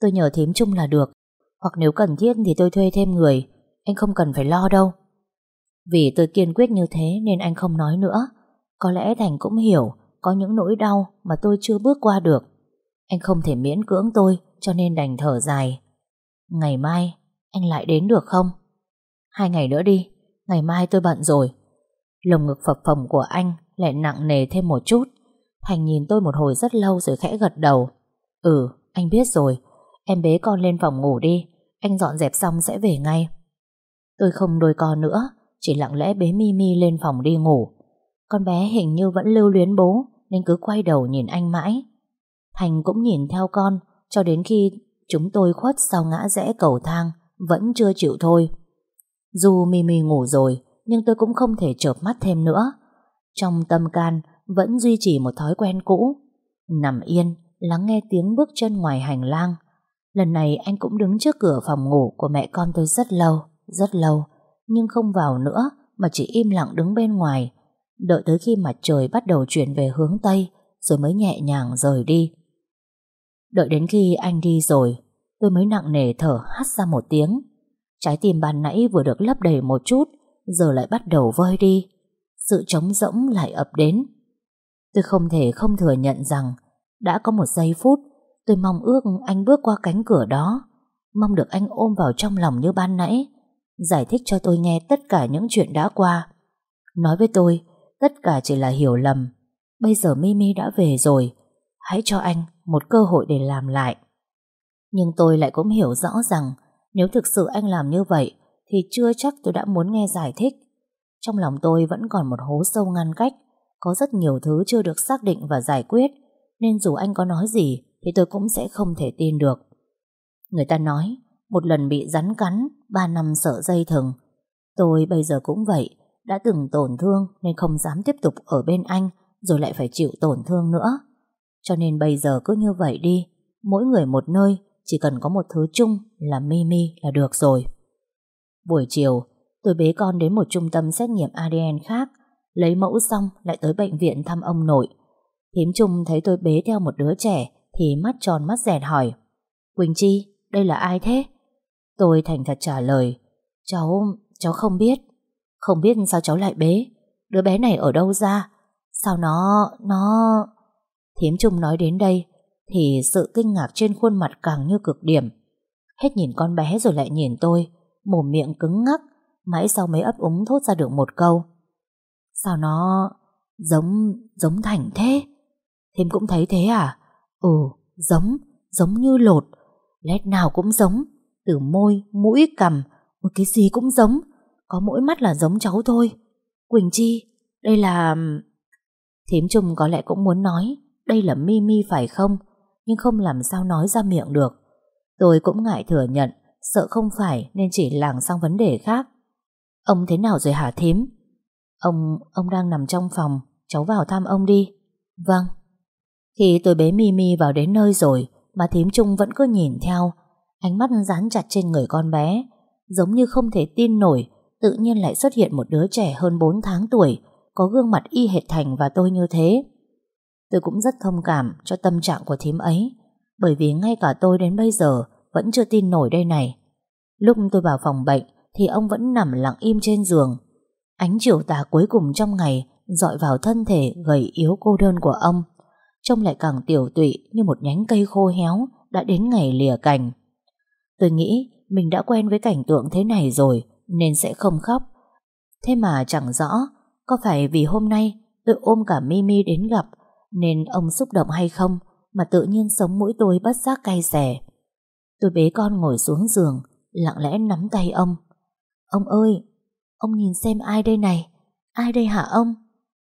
Tôi nhờ thím chung là được. Hoặc nếu cần thiết thì tôi thuê thêm người. Anh không cần phải lo đâu. Vì tôi kiên quyết như thế nên anh không nói nữa. Có lẽ Thành cũng hiểu có những nỗi đau mà tôi chưa bước qua được. Anh không thể miễn cưỡng tôi cho nên đành thở dài. Ngày mai anh lại đến được không? Hai ngày nữa đi, ngày mai tôi bận rồi. Lồng ngực phập phồng của anh lại nặng nề thêm một chút. Thành nhìn tôi một hồi rất lâu rồi khẽ gật đầu. Ừ, anh biết rồi. Em bế con lên phòng ngủ đi. Anh dọn dẹp xong sẽ về ngay. Tôi không đôi con nữa, chỉ lặng lẽ bế Mimi lên phòng đi ngủ. Con bé hình như vẫn lưu luyến bố, nên cứ quay đầu nhìn anh mãi. Thành cũng nhìn theo con, cho đến khi chúng tôi khuất sau ngã rẽ cầu thang, vẫn chưa chịu thôi. Dù Mimi ngủ rồi, nhưng tôi cũng không thể chợp mắt thêm nữa. Trong tâm can vẫn duy trì một thói quen cũ. Nằm yên, lắng nghe tiếng bước chân ngoài hành lang. Lần này anh cũng đứng trước cửa phòng ngủ của mẹ con tôi rất lâu, rất lâu, nhưng không vào nữa mà chỉ im lặng đứng bên ngoài, đợi tới khi mặt trời bắt đầu chuyển về hướng Tây rồi mới nhẹ nhàng rời đi. Đợi đến khi anh đi rồi, tôi mới nặng nề thở hắt ra một tiếng. Trái tim ban nãy vừa được lấp đầy một chút, giờ lại bắt đầu vơi đi. Sự trống rỗng lại ập đến. Tôi không thể không thừa nhận rằng đã có một giây phút tôi mong ước anh bước qua cánh cửa đó, mong được anh ôm vào trong lòng như ban nãy, giải thích cho tôi nghe tất cả những chuyện đã qua. Nói với tôi, tất cả chỉ là hiểu lầm. Bây giờ Mimi đã về rồi, hãy cho anh một cơ hội để làm lại. Nhưng tôi lại cũng hiểu rõ rằng nếu thực sự anh làm như vậy thì chưa chắc tôi đã muốn nghe giải thích. Trong lòng tôi vẫn còn một hố sâu ngăn cách, có rất nhiều thứ chưa được xác định và giải quyết, nên dù anh có nói gì thì tôi cũng sẽ không thể tin được. Người ta nói, một lần bị rắn cắn, ba năm sợ dây thừng. Tôi bây giờ cũng vậy, đã từng tổn thương nên không dám tiếp tục ở bên anh, rồi lại phải chịu tổn thương nữa. Cho nên bây giờ cứ như vậy đi, mỗi người một nơi, chỉ cần có một thứ chung là Mimi là được rồi. Buổi chiều, tôi bế con đến một trung tâm xét nghiệm ADN khác, lấy mẫu xong lại tới bệnh viện thăm ông nội. Thím Trung thấy tôi bế theo một đứa trẻ thì mắt tròn mắt dẹt hỏi Quỳnh Chi, đây là ai thế? Tôi thành thật trả lời Cháu, cháu không biết Không biết sao cháu lại bế Đứa bé này ở đâu ra Sao nó, nó Thiếm Trung nói đến đây thì sự kinh ngạc trên khuôn mặt càng như cực điểm. Hết nhìn con bé rồi lại nhìn tôi Mồm miệng cứng ngắc Mãi sau mới ấp úng thốt ra được một câu. Sao nó Giống, giống Thành thế? Thêm cũng thấy thế à? Ừ, giống, giống như lột. Lét nào cũng giống Từ môi, mũi, cằm Một cái gì cũng giống. Có mỗi mắt là giống cháu thôi. Quỳnh Chi, đây là... Thím Trung có lẽ cũng muốn nói Đây là Mimi phải không? Nhưng không làm sao nói ra miệng được. Tôi cũng ngại thừa nhận Sợ không phải nên chỉ lảng sang vấn đề khác. Ông thế nào rồi hả thím? Ông, ông đang nằm trong phòng Cháu vào thăm ông đi. Vâng. Khi tôi bế Mimi vào đến nơi rồi Mà thím Trung vẫn cứ nhìn theo Ánh mắt dán chặt trên người con bé Giống như không thể tin nổi Tự nhiên lại xuất hiện một đứa trẻ hơn 4 tháng tuổi Có gương mặt y hệt Thành và tôi như thế. Tôi cũng rất thông cảm cho tâm trạng của thím ấy, Bởi vì ngay cả tôi đến bây giờ Vẫn chưa tin nổi đây này. Lúc tôi vào phòng bệnh Thì ông vẫn nằm lặng im trên giường. Ánh chiều tà cuối cùng trong ngày dọi vào thân thể gầy yếu cô đơn của ông. Trông lại càng tiểu tụy Như một nhánh cây khô héo Đã đến ngày lìa cành. Tôi nghĩ mình đã quen với cảnh tượng thế này rồi Nên sẽ không khóc. Thế mà chẳng rõ Có phải vì hôm nay tôi ôm cả Mimi đến gặp nên ông xúc động hay không Mà tự nhiên sống mũi tôi bất giác cay xè. Tôi bế con ngồi xuống giường Lặng lẽ nắm tay ông. Ông ơi Ông nhìn xem ai đây này? Ai đây hả ông?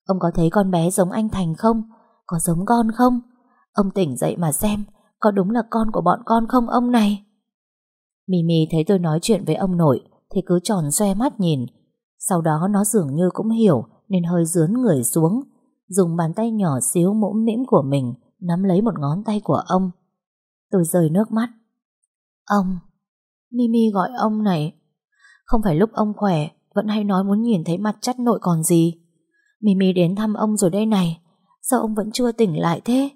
Ông có thấy con bé giống anh Thành không? Có giống con không? Ông tỉnh dậy mà xem Có đúng là con của bọn con không ông này? Mimi thấy tôi nói chuyện với ông nội thì cứ tròn xoe mắt nhìn. Sau đó nó dường như cũng hiểu nên hơi dướn người xuống, dùng bàn tay nhỏ xíu mũm mĩm của mình nắm lấy một ngón tay của ông. Tôi rơi nước mắt. Ông, Mimi gọi ông này. Không phải lúc ông khỏe, vẫn hay nói muốn nhìn thấy mặt chắt nội còn gì. Mimi đến thăm ông rồi đây này. Sao ông vẫn chưa tỉnh lại thế?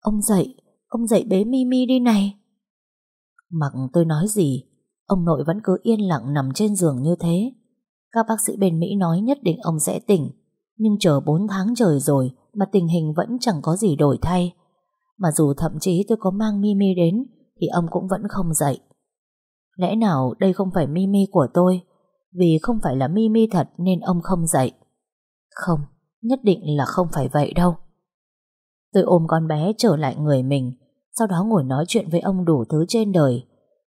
Ông dậy, ông dậy bế Mimi đi này. Mặc tôi nói gì, ông nội vẫn cứ yên lặng nằm trên giường như thế. Các bác sĩ bên Mỹ nói nhất định ông sẽ tỉnh. Nhưng chờ 4 tháng trời rồi mà tình hình vẫn chẳng có gì đổi thay. Mà dù thậm chí tôi có mang Mimi đến thì ông cũng vẫn không dậy. Lẽ nào đây không phải Mimi của tôi? Vì không phải là Mimi thật nên ông không dậy. Không, nhất định là không phải vậy đâu. Tôi ôm con bé trở lại người mình, sau đó ngồi nói chuyện với ông đủ thứ trên đời,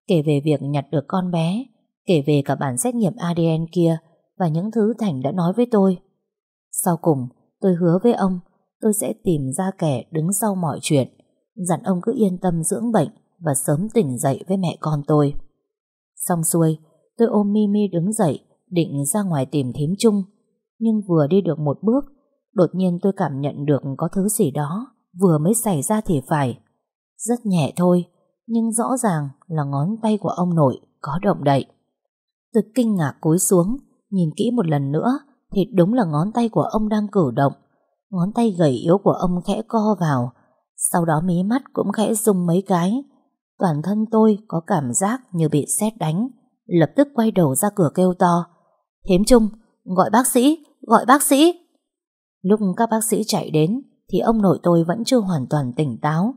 kể về việc nhặt được con bé, kể về cả bản xét nghiệm ADN kia và những thứ Thành đã nói với tôi. Sau cùng, tôi hứa với ông tôi sẽ tìm ra kẻ đứng sau mọi chuyện, dặn ông cứ yên tâm dưỡng bệnh và sớm tỉnh dậy với mẹ con tôi. Xong xuôi, tôi ôm Mimi đứng dậy, định ra ngoài tìm thím chung. Nhưng vừa đi được một bước, đột nhiên tôi cảm nhận được có thứ gì đó vừa mới xảy ra thì phải. Rất nhẹ thôi, nhưng rõ ràng là ngón tay của ông nội có động đậy. Tôi kinh ngạc cúi xuống, nhìn kỹ một lần nữa thì đúng là ngón tay của ông đang cử động. Ngón tay gầy yếu của ông khẽ co vào, sau đó mí mắt cũng khẽ rung mấy cái. Toàn thân tôi có cảm giác như bị sét đánh, lập tức quay đầu ra cửa kêu to. Thím Trung, gọi bác sĩ, gọi bác sĩ. Lúc các bác sĩ chạy đến thì ông nội tôi vẫn chưa hoàn toàn tỉnh táo.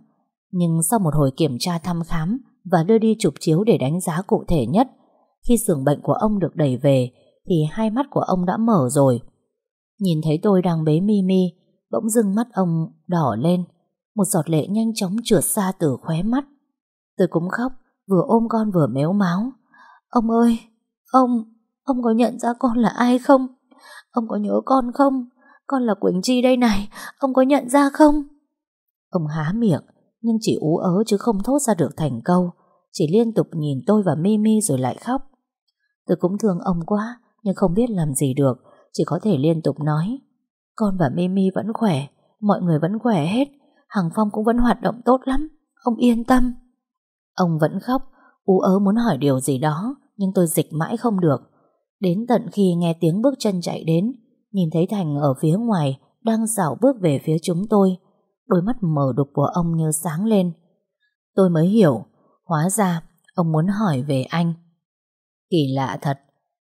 Nhưng sau một hồi kiểm tra thăm khám và đưa đi chụp chiếu để đánh giá cụ thể nhất, khi giường bệnh của ông được đẩy về thì hai mắt của ông đã mở rồi. Nhìn thấy tôi đang bế Mimi, bỗng dưng mắt ông đỏ lên, một giọt lệ nhanh chóng trượt xa từ khóe mắt. Tôi cũng khóc, vừa ôm con vừa méo máu. Ông ơi, ông, ông có nhận ra con là ai không? Ông có nhớ con không? Con là Quỳnh Chi đây này, ông có nhận ra không? Ông há miệng, nhưng chỉ ú ớ chứ không thốt ra được thành câu. Chỉ liên tục nhìn tôi và Mimi rồi lại khóc. Tôi cũng thương ông quá, nhưng không biết làm gì được, chỉ có thể liên tục nói. Con và Mimi vẫn khỏe, mọi người vẫn khỏe hết, Hằng Phong cũng vẫn hoạt động tốt lắm, ông yên tâm. Ông vẫn khóc, ú ớ muốn hỏi điều gì đó, nhưng tôi dịch mãi không được. Đến tận khi nghe tiếng bước chân chạy đến, nhìn thấy Thành ở phía ngoài đang dạo bước về phía chúng tôi, đôi mắt mở đục của ông như sáng lên. Tôi mới hiểu, hóa ra ông muốn hỏi về anh. Kỳ lạ thật,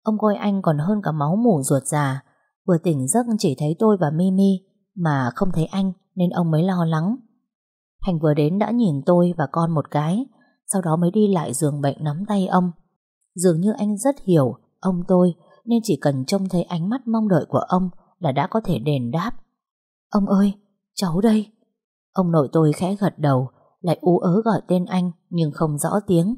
ông coi anh còn hơn cả máu mủ ruột già, vừa tỉnh giấc chỉ thấy tôi và Mimi, mà không thấy anh nên ông mới lo lắng. Thành vừa đến đã nhìn tôi và con một cái, sau đó mới đi lại giường bệnh nắm tay ông. Dường như anh rất hiểu ông tôi nên chỉ cần trông thấy ánh mắt mong đợi của ông là đã có thể đền đáp. Ông ơi, cháu đây. Ông nội tôi khẽ gật đầu, lại ú ớ gọi tên anh nhưng không rõ tiếng.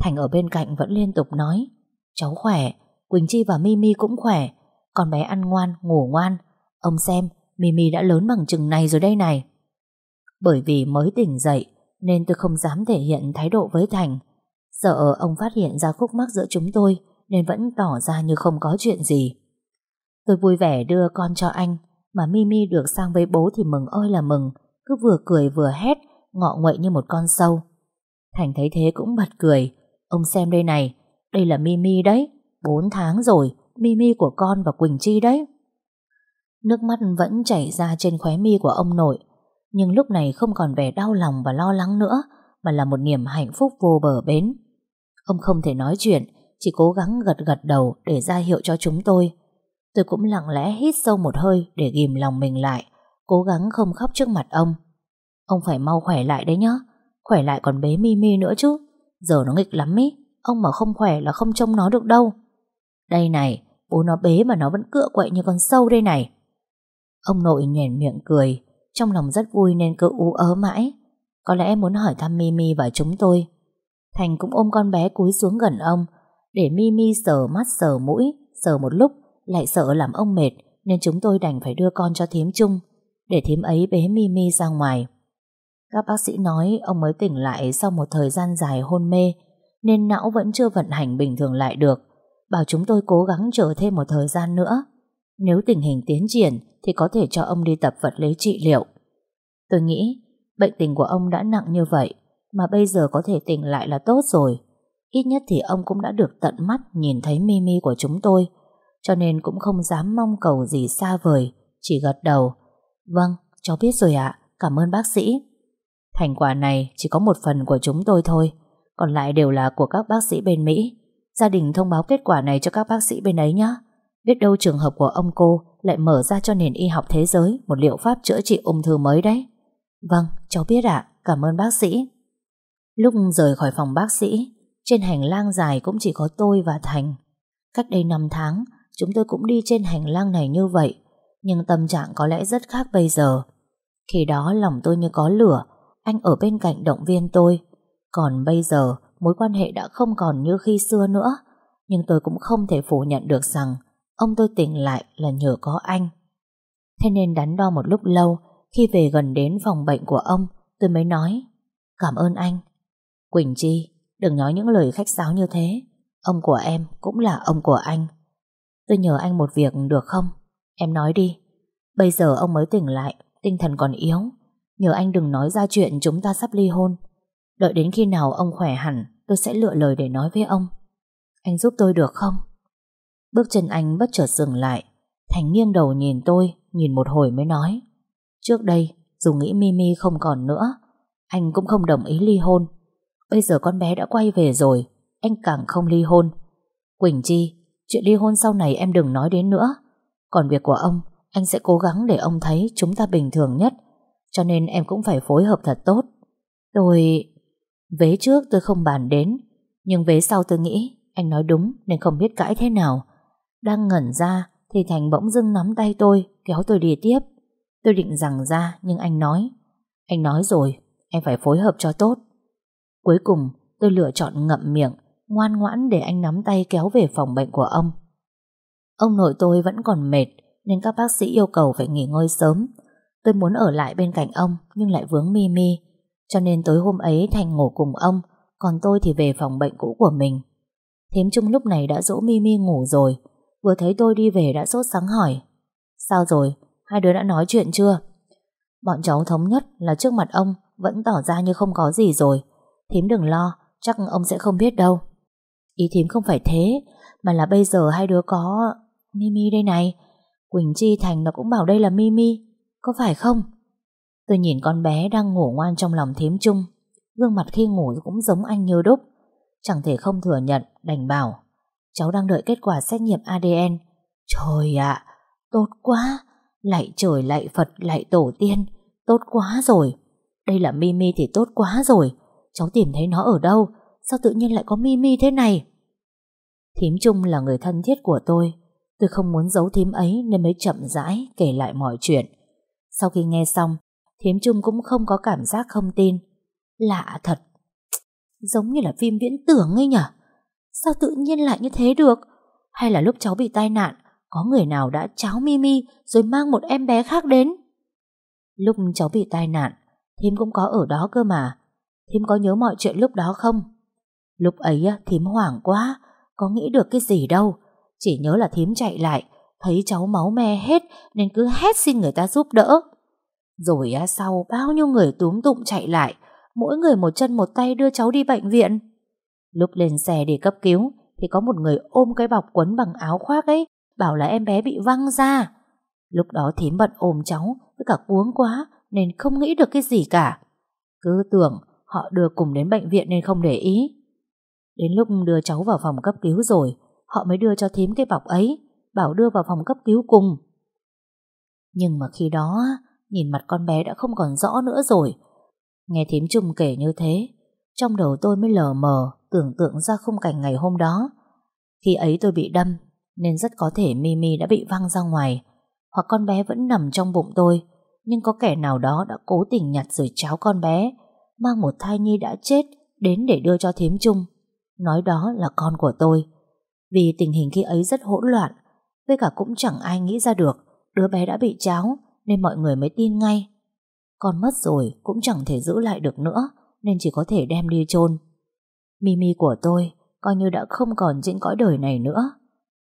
Thành ở bên cạnh vẫn liên tục nói, cháu khỏe, Quỳnh Chi và Mimi cũng khỏe, con bé ăn ngoan, ngủ ngoan. Ông xem, Mimi đã lớn bằng chừng này rồi đây này. Bởi vì mới tỉnh dậy nên tôi không dám thể hiện thái độ với Thành. Sợ ông phát hiện ra khúc mắc giữa chúng tôi nên vẫn tỏ ra như không có chuyện gì. Tôi vui vẻ đưa con cho anh mà Mimi được sang với bố thì mừng ơi là mừng cứ vừa cười vừa hét ngọ nguậy như một con sâu. Thành thấy thế cũng bật cười Ông xem đây này Đây là Mimi đấy 4 tháng rồi, Mimi của con và Quỳnh Chi đấy. Nước mắt vẫn chảy ra trên khóe mi của ông nội, Nhưng lúc này không còn vẻ đau lòng và lo lắng nữa, Mà là một niềm hạnh phúc vô bờ bến. Ông không thể nói chuyện, Chỉ cố gắng gật gật đầu Để ra hiệu cho chúng tôi. Tôi cũng lặng lẽ hít sâu một hơi Để ghim lòng mình lại, Cố gắng không khóc trước mặt ông. Ông phải mau khỏe lại đấy nhá, Khỏe lại còn bế Mimi nữa chứ. Giờ nó nghịch lắm ý, Ông mà không khỏe là không trông nó được đâu. Đây này, Bố nó bế mà nó vẫn cựa quậy như con sâu đây này. Ông nội nhoẻn miệng cười, Trong lòng rất vui nên cứ ú ớ mãi. Có lẽ muốn hỏi thăm Mimi và chúng tôi. Thành cũng ôm con bé cúi xuống gần ông, Để Mimi sờ mắt sờ mũi, Sờ một lúc, Lại sợ làm ông mệt, Nên chúng tôi đành phải đưa con cho thím chung Để thím ấy bế Mimi ra ngoài. Các bác sĩ nói ông mới tỉnh lại Sau một thời gian dài hôn mê, Nên não vẫn chưa vận hành bình thường lại được. Bảo chúng tôi cố gắng chờ thêm một thời gian nữa. Nếu tình hình tiến triển Thì có thể cho ông đi tập vật lý trị liệu. Tôi nghĩ Bệnh tình của ông đã nặng như vậy Mà bây giờ có thể tỉnh lại là tốt rồi. Ít nhất thì ông cũng đã được tận mắt Nhìn thấy Mimi của chúng tôi Cho nên cũng không dám mong cầu gì xa vời Chỉ gật đầu. Vâng, cháu biết rồi ạ Cảm ơn bác sĩ. Thành quả này chỉ có một phần của chúng tôi thôi Còn lại đều là của các bác sĩ bên Mỹ. Gia đình thông báo kết quả này cho các bác sĩ bên ấy nhé Biết đâu trường hợp của ông cô Lại mở ra cho nền y học thế giới Một liệu pháp chữa trị ung thư mới đấy. Vâng, cháu biết ạ. Cảm ơn bác sĩ. Lúc rời khỏi phòng bác sĩ Trên hành lang dài cũng chỉ có tôi và Thành. Cách đây 5 tháng Chúng tôi cũng đi trên hành lang này như vậy Nhưng tâm trạng có lẽ rất khác bây giờ. Khi đó lòng tôi như có lửa Anh ở bên cạnh động viên tôi. Còn bây giờ Mối quan hệ đã không còn như khi xưa nữa. Nhưng tôi cũng không thể phủ nhận được rằng Ông tôi tỉnh lại là nhờ có anh. Thế nên đắn đo một lúc lâu, Khi về gần đến phòng bệnh của ông, Tôi mới nói, Cảm ơn anh. Quỳnh Chi, Đừng nói những lời khách sáo như thế. Ông của em cũng là ông của anh. Tôi nhờ anh một việc được không? Em nói đi. Bây giờ ông mới tỉnh lại, Tinh thần còn yếu. Nhờ anh đừng nói ra chuyện chúng ta sắp ly hôn. Đợi đến khi nào ông khỏe hẳn, Tôi sẽ lựa lời để nói với ông. Anh giúp tôi được không? Bước chân anh bất chợt dừng lại. Thành nghiêng đầu nhìn tôi, Nhìn một hồi mới nói. Trước đây, dù nghĩ Mimi không còn nữa, Anh cũng không đồng ý ly hôn. Bây giờ con bé đã quay về rồi, Anh càng không ly hôn. Quỳnh Chi, Chuyện ly hôn sau này em đừng nói đến nữa. Còn việc của ông, Anh sẽ cố gắng để ông thấy chúng ta bình thường nhất, Cho nên em cũng phải phối hợp thật tốt. Tôi... Vế trước tôi không bàn đến, Nhưng vế sau tôi nghĩ Anh nói đúng nên không biết cãi thế nào. Đang ngẩn ra Thì Thành bỗng dưng nắm tay tôi, Kéo tôi đi tiếp. Tôi định rằng ra nhưng anh nói Anh nói rồi, em phải phối hợp cho tốt. Cuối cùng tôi lựa chọn ngậm miệng, Ngoan ngoãn để anh nắm tay kéo về phòng bệnh của ông. Ông nội tôi vẫn còn mệt Nên các bác sĩ yêu cầu phải nghỉ ngơi sớm. Tôi muốn ở lại bên cạnh ông Nhưng lại vướng Mimi cho nên tối hôm ấy Thành ngủ cùng ông, Còn tôi thì về phòng bệnh cũ của mình Thím Trung lúc này đã dỗ Mimi ngủ rồi, Vừa thấy tôi đi về đã sốt sáng hỏi, Sao rồi? Hai đứa đã nói chuyện chưa? Bọn cháu thống nhất là trước mặt ông Vẫn tỏ ra như không có gì rồi Thím đừng lo, Chắc ông sẽ không biết đâu Ý thím không phải thế, Mà là bây giờ hai đứa có Mimi đây này Quỳnh Chi Thành nó cũng bảo đây là Mimi Có phải không? Tôi nhìn con bé đang ngủ ngoan trong lòng thím chung Gương mặt khi ngủ cũng giống anh như đúc. Chẳng thể không thừa nhận, Đành bảo, Cháu đang đợi kết quả xét nghiệm ADN Trời ạ, Tốt quá! Lạy trời, lạy Phật, lạy tổ tiên, Tốt quá rồi. Đây là Mimi thì tốt quá rồi. Cháu tìm thấy nó ở đâu? Sao tự nhiên lại có Mimi thế này? Thím Trung là người thân thiết của tôi. Tôi không muốn giấu thím ấy Nên mới chậm rãi kể lại mọi chuyện. Sau khi nghe xong Thiếm Trung cũng không có cảm giác không tin. Lạ thật. Giống như là phim viễn tưởng ấy nhở? Sao tự nhiên lại như thế được? Hay là lúc cháu bị tai nạn, Có người nào đã cháo Mimi Rồi mang một em bé khác đến? Lúc cháu bị tai nạn Thím cũng có ở đó cơ mà. Thím có nhớ mọi chuyện lúc đó không? Lúc ấy thím hoảng quá, Có nghĩ được cái gì đâu. Chỉ nhớ là thím chạy lại, Thấy cháu máu me hết Nên cứ hét xin người ta giúp đỡ rồi sau bao nhiêu người túm tụng chạy lại, mỗi người một chân một tay đưa cháu đi bệnh viện. Lúc lên xe để cấp cứu, thì có một người ôm cái bọc quấn bằng áo khoác ấy, bảo là em bé bị văng ra. Lúc đó thím bận ôm cháu, với cả cuống quá, nên không nghĩ được cái gì cả. Cứ tưởng họ đưa cùng đến bệnh viện nên không để ý. Đến lúc đưa cháu vào phòng cấp cứu rồi, họ mới đưa cho thím cái bọc ấy, bảo đưa vào phòng cấp cứu cùng. Nhưng mà khi đó Nhìn mặt con bé đã không còn rõ nữa rồi. Nghe thím Trung kể như thế, Trong đầu tôi mới lờ mờ, Tưởng tượng ra khung cảnh ngày hôm đó. Khi ấy tôi bị đâm, Nên rất có thể Mimi đã bị văng ra ngoài, Hoặc con bé vẫn nằm trong bụng tôi. Nhưng có kẻ nào đó đã cố tình nhặt rồi cháo con bé, Mang một thai nhi đã chết Đến để đưa cho thím Trung. Nói đó là con của tôi. Vì tình hình khi ấy rất hỗn loạn, Với cả cũng chẳng ai nghĩ ra được Đứa bé đã bị cháo nên mọi người mới tin ngay. Con mất rồi cũng chẳng thể giữ lại được nữa nên chỉ có thể đem đi chôn. Mimi của tôi coi như đã không còn trên cõi đời này nữa.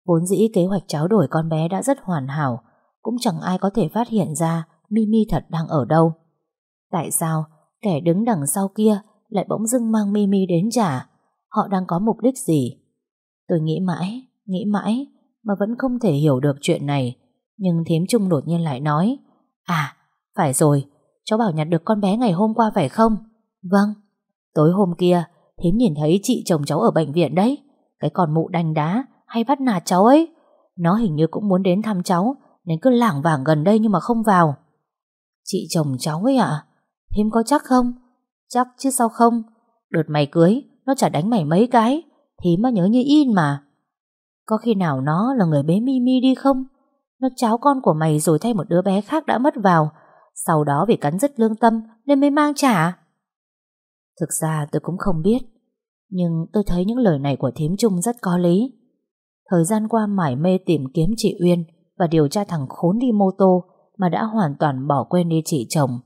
Vốn dĩ kế hoạch tráo đổi con bé đã rất hoàn hảo, cũng chẳng ai có thể phát hiện ra Mimi thật đang ở đâu. Tại sao kẻ đứng đằng sau kia lại bỗng dưng mang Mimi đến trả? Họ đang có mục đích gì? Tôi nghĩ mãi, nghĩ mãi, mà vẫn không thể hiểu được chuyện này. Nhưng thím trung đột nhiên lại nói, À, phải rồi, cháu bảo nhặt được con bé ngày hôm qua phải không? Vâng. Tối hôm kia, thím nhìn thấy chị chồng cháu ở bệnh viện đấy. Cái con mụ đanh đá hay bắt nạt cháu ấy. Nó hình như cũng muốn đến thăm cháu, nên cứ lảng vảng gần đây nhưng mà không vào. Chị chồng cháu ấy ạ? À? Thím có chắc không? Chắc chứ sao không? Đợt mày cưới, nó chả đánh mày mấy cái. Thím mà nhớ như in mà. Có khi nào nó là người bế Mimi đi không? Nó cháu con của mày rồi thay một đứa bé khác đã mất vào. Sau đó vì cắn rứt lương tâm nên mới mang trả. Thực ra tôi cũng không biết. Nhưng tôi thấy những lời này của thím Trung rất có lý. Thời gian qua mải mê tìm kiếm chị Uyên và điều tra thằng khốn đi mô tô mà đã hoàn toàn bỏ quên đi chị chồng.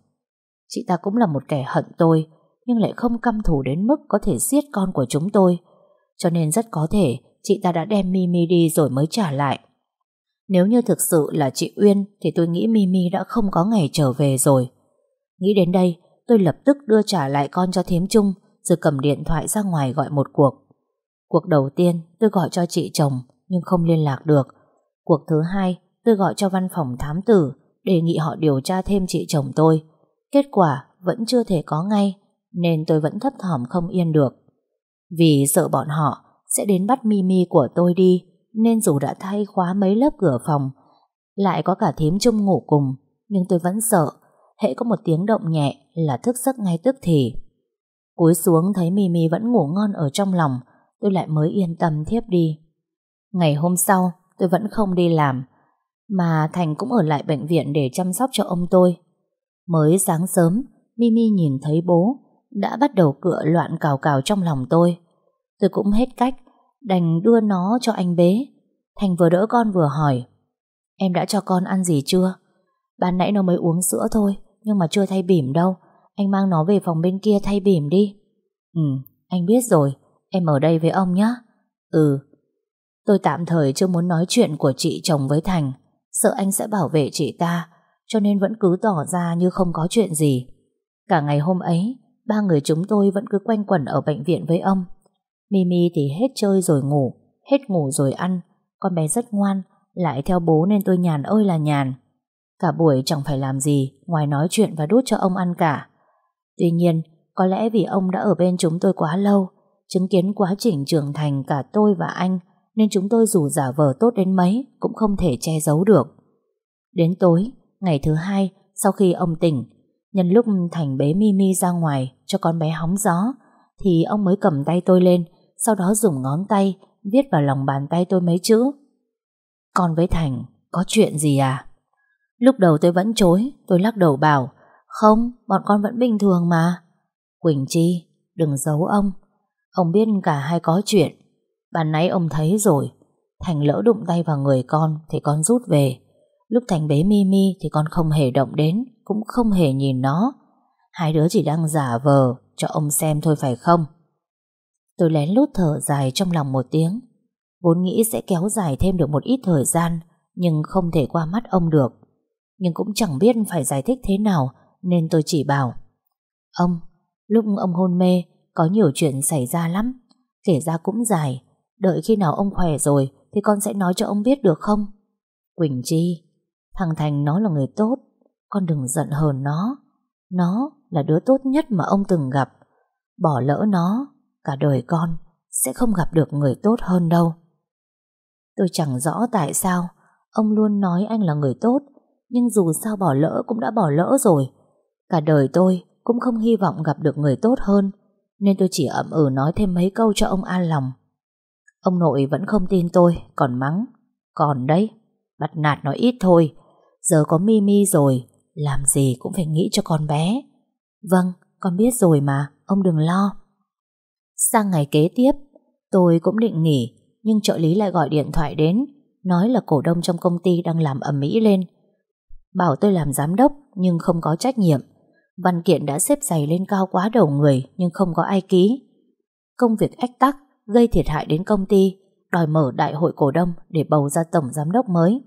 Chị ta cũng là một kẻ hận tôi, nhưng lại không căm thù đến mức có thể giết con của chúng tôi. Cho nên rất có thể chị ta đã đem Mimi đi rồi mới trả lại. Nếu như thực sự là chị Uyên thì tôi nghĩ Mimi đã không có ngày trở về rồi. Nghĩ đến đây, tôi lập tức đưa trả lại con cho thím chung rồi cầm điện thoại ra ngoài gọi một cuộc. Cuộc đầu tiên tôi gọi cho chị chồng nhưng không liên lạc được. Cuộc thứ hai tôi gọi cho văn phòng thám tử đề nghị họ điều tra thêm chị chồng tôi. Kết quả vẫn chưa thể có ngay nên tôi vẫn thấp thỏm không yên được. Vì sợ bọn họ sẽ đến bắt Mimi của tôi đi nên dù đã thay khóa mấy lớp cửa phòng, lại có cả thím chung ngủ cùng, nhưng tôi vẫn sợ, hễ có một tiếng động nhẹ là thức giấc ngay tức thì. Cúi xuống thấy Mimi vẫn ngủ ngon ở trong lòng, tôi lại mới yên tâm thiếp đi. Ngày hôm sau, tôi vẫn không đi làm, mà Thành cũng ở lại bệnh viện để chăm sóc cho ông tôi. Mới sáng sớm Mimi nhìn thấy bố đã bắt đầu cựa loạn cào cào trong lòng tôi. Tôi cũng hết cách đành đưa nó cho anh bế. Thành vừa đỡ con vừa hỏi Em đã cho con ăn gì chưa? Ban nãy nó mới uống sữa thôi Nhưng mà chưa thay bỉm đâu. Anh mang nó về phòng bên kia thay bỉm đi. Ừ, anh biết rồi. Em ở đây với ông nhé Ừ. Tôi tạm thời chưa muốn nói chuyện của chị chồng với Thành. Sợ anh sẽ bảo vệ chị ta Cho nên vẫn cứ tỏ ra như không có chuyện gì. Cả ngày hôm ấy Ba người chúng tôi vẫn cứ quanh quẩn ở bệnh viện với ông. Mimi thì hết chơi rồi ngủ, Hết ngủ rồi ăn. Con bé rất ngoan, Lại theo bố nên tôi nhàn ơi là nhàn. Cả buổi chẳng phải làm gì, Ngoài nói chuyện và đút cho ông ăn cả. Tuy nhiên, có lẽ vì ông đã ở bên chúng tôi quá lâu, Chứng kiến quá trình trưởng thành cả tôi và anh, Nên chúng tôi dù giả vờ tốt đến mấy Cũng không thể che giấu được. Đến tối, Ngày thứ hai, Sau khi ông tỉnh, Nhân lúc Thành bế Mimi ra ngoài Cho con bé hóng gió, Thì ông mới cầm tay tôi lên sau đó dùng ngón tay Viết vào lòng bàn tay tôi mấy chữ. Con với Thành, Có chuyện gì à? Lúc đầu tôi vẫn chối, Tôi lắc đầu bảo, Không, bọn con vẫn bình thường mà. Quỳnh Chi, Đừng giấu ông Ông biết cả hai có chuyện. Ban nãy ông thấy rồi, Thành lỡ đụng tay vào người con Thì con rút về. Lúc Thành bế Mimi thì con không hề động đến, Cũng không hề nhìn nó. Hai đứa chỉ đang giả vờ Cho ông xem thôi phải không? Tôi lén lút thở dài trong lòng một tiếng. Vốn nghĩ sẽ kéo dài thêm được một ít thời gian Nhưng không thể qua mắt ông được. Nhưng cũng chẳng biết phải giải thích thế nào Nên tôi chỉ bảo Ông, lúc ông hôn mê Có nhiều chuyện xảy ra lắm. Kể ra cũng dài Đợi khi nào ông khỏe rồi Thì con sẽ nói cho ông biết được không? Quỳnh Chi Thằng Thành nó là người tốt Con đừng giận hờn nó. Nó là đứa tốt nhất mà ông từng gặp. Bỏ lỡ nó Cả đời con, Sẽ không gặp được người tốt hơn đâu. Tôi chẳng rõ tại sao Ông luôn nói anh là người tốt, Nhưng dù sao bỏ lỡ cũng đã bỏ lỡ rồi. Cả đời tôi Cũng không hy vọng gặp được người tốt hơn, Nên tôi chỉ ậm ừ nói thêm mấy câu cho ông an lòng. Ông nội vẫn không tin tôi, Còn mắng, Còn đấy, Bắt nạt nói ít thôi, Giờ có Mimi rồi, Làm gì cũng phải nghĩ cho con bé. Vâng con biết rồi mà, Ông đừng lo. Sang ngày kế tiếp Tôi cũng định nghỉ Nhưng trợ lý lại gọi điện thoại đến Nói là cổ đông trong công ty đang làm ẩm mỹ lên. Bảo tôi làm giám đốc Nhưng không có trách nhiệm. Văn kiện đã xếp dày lên cao quá đầu người Nhưng không có ai ký. Công việc ách tắc gây thiệt hại đến công ty, đòi mở đại hội cổ đông để bầu ra tổng giám đốc mới.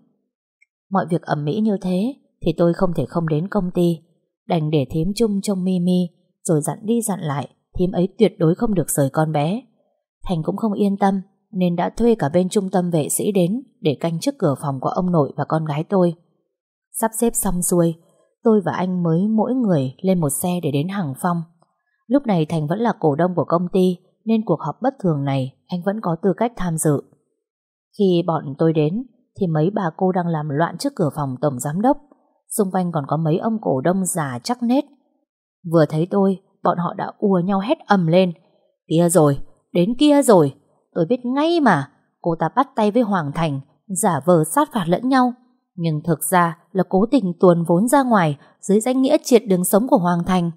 Mọi việc ẩm mỹ như thế thì tôi không thể không đến công ty, đành để thím chung trông Mimi rồi dặn đi dặn lại, thím ấy tuyệt đối không được rời con bé. Thành cũng không yên tâm nên đã thuê cả bên trung tâm vệ sĩ đến để canh trước cửa phòng của ông nội và con gái tôi. Sắp xếp xong xuôi, tôi và anh mới mỗi người lên một xe để đến Hàng Phong. Lúc này Thành vẫn là cổ đông của công ty nên cuộc họp bất thường này anh vẫn có tư cách tham dự. Khi bọn tôi đến thì mấy bà cô đang làm loạn trước cửa phòng tổng giám đốc. Xung quanh còn có mấy ông cổ đông già chắc nết. Vừa thấy tôi, bọn họ đã ùa nhau hét ầm lên. Kia rồi, đến kia rồi. Tôi biết ngay mà, cô ta bắt tay với Hoàng Thành, giả vờ sát phạt lẫn nhau. Nhưng thực ra là cố tình tuồn vốn ra ngoài dưới danh nghĩa triệt đường sống của Hoàng Thành.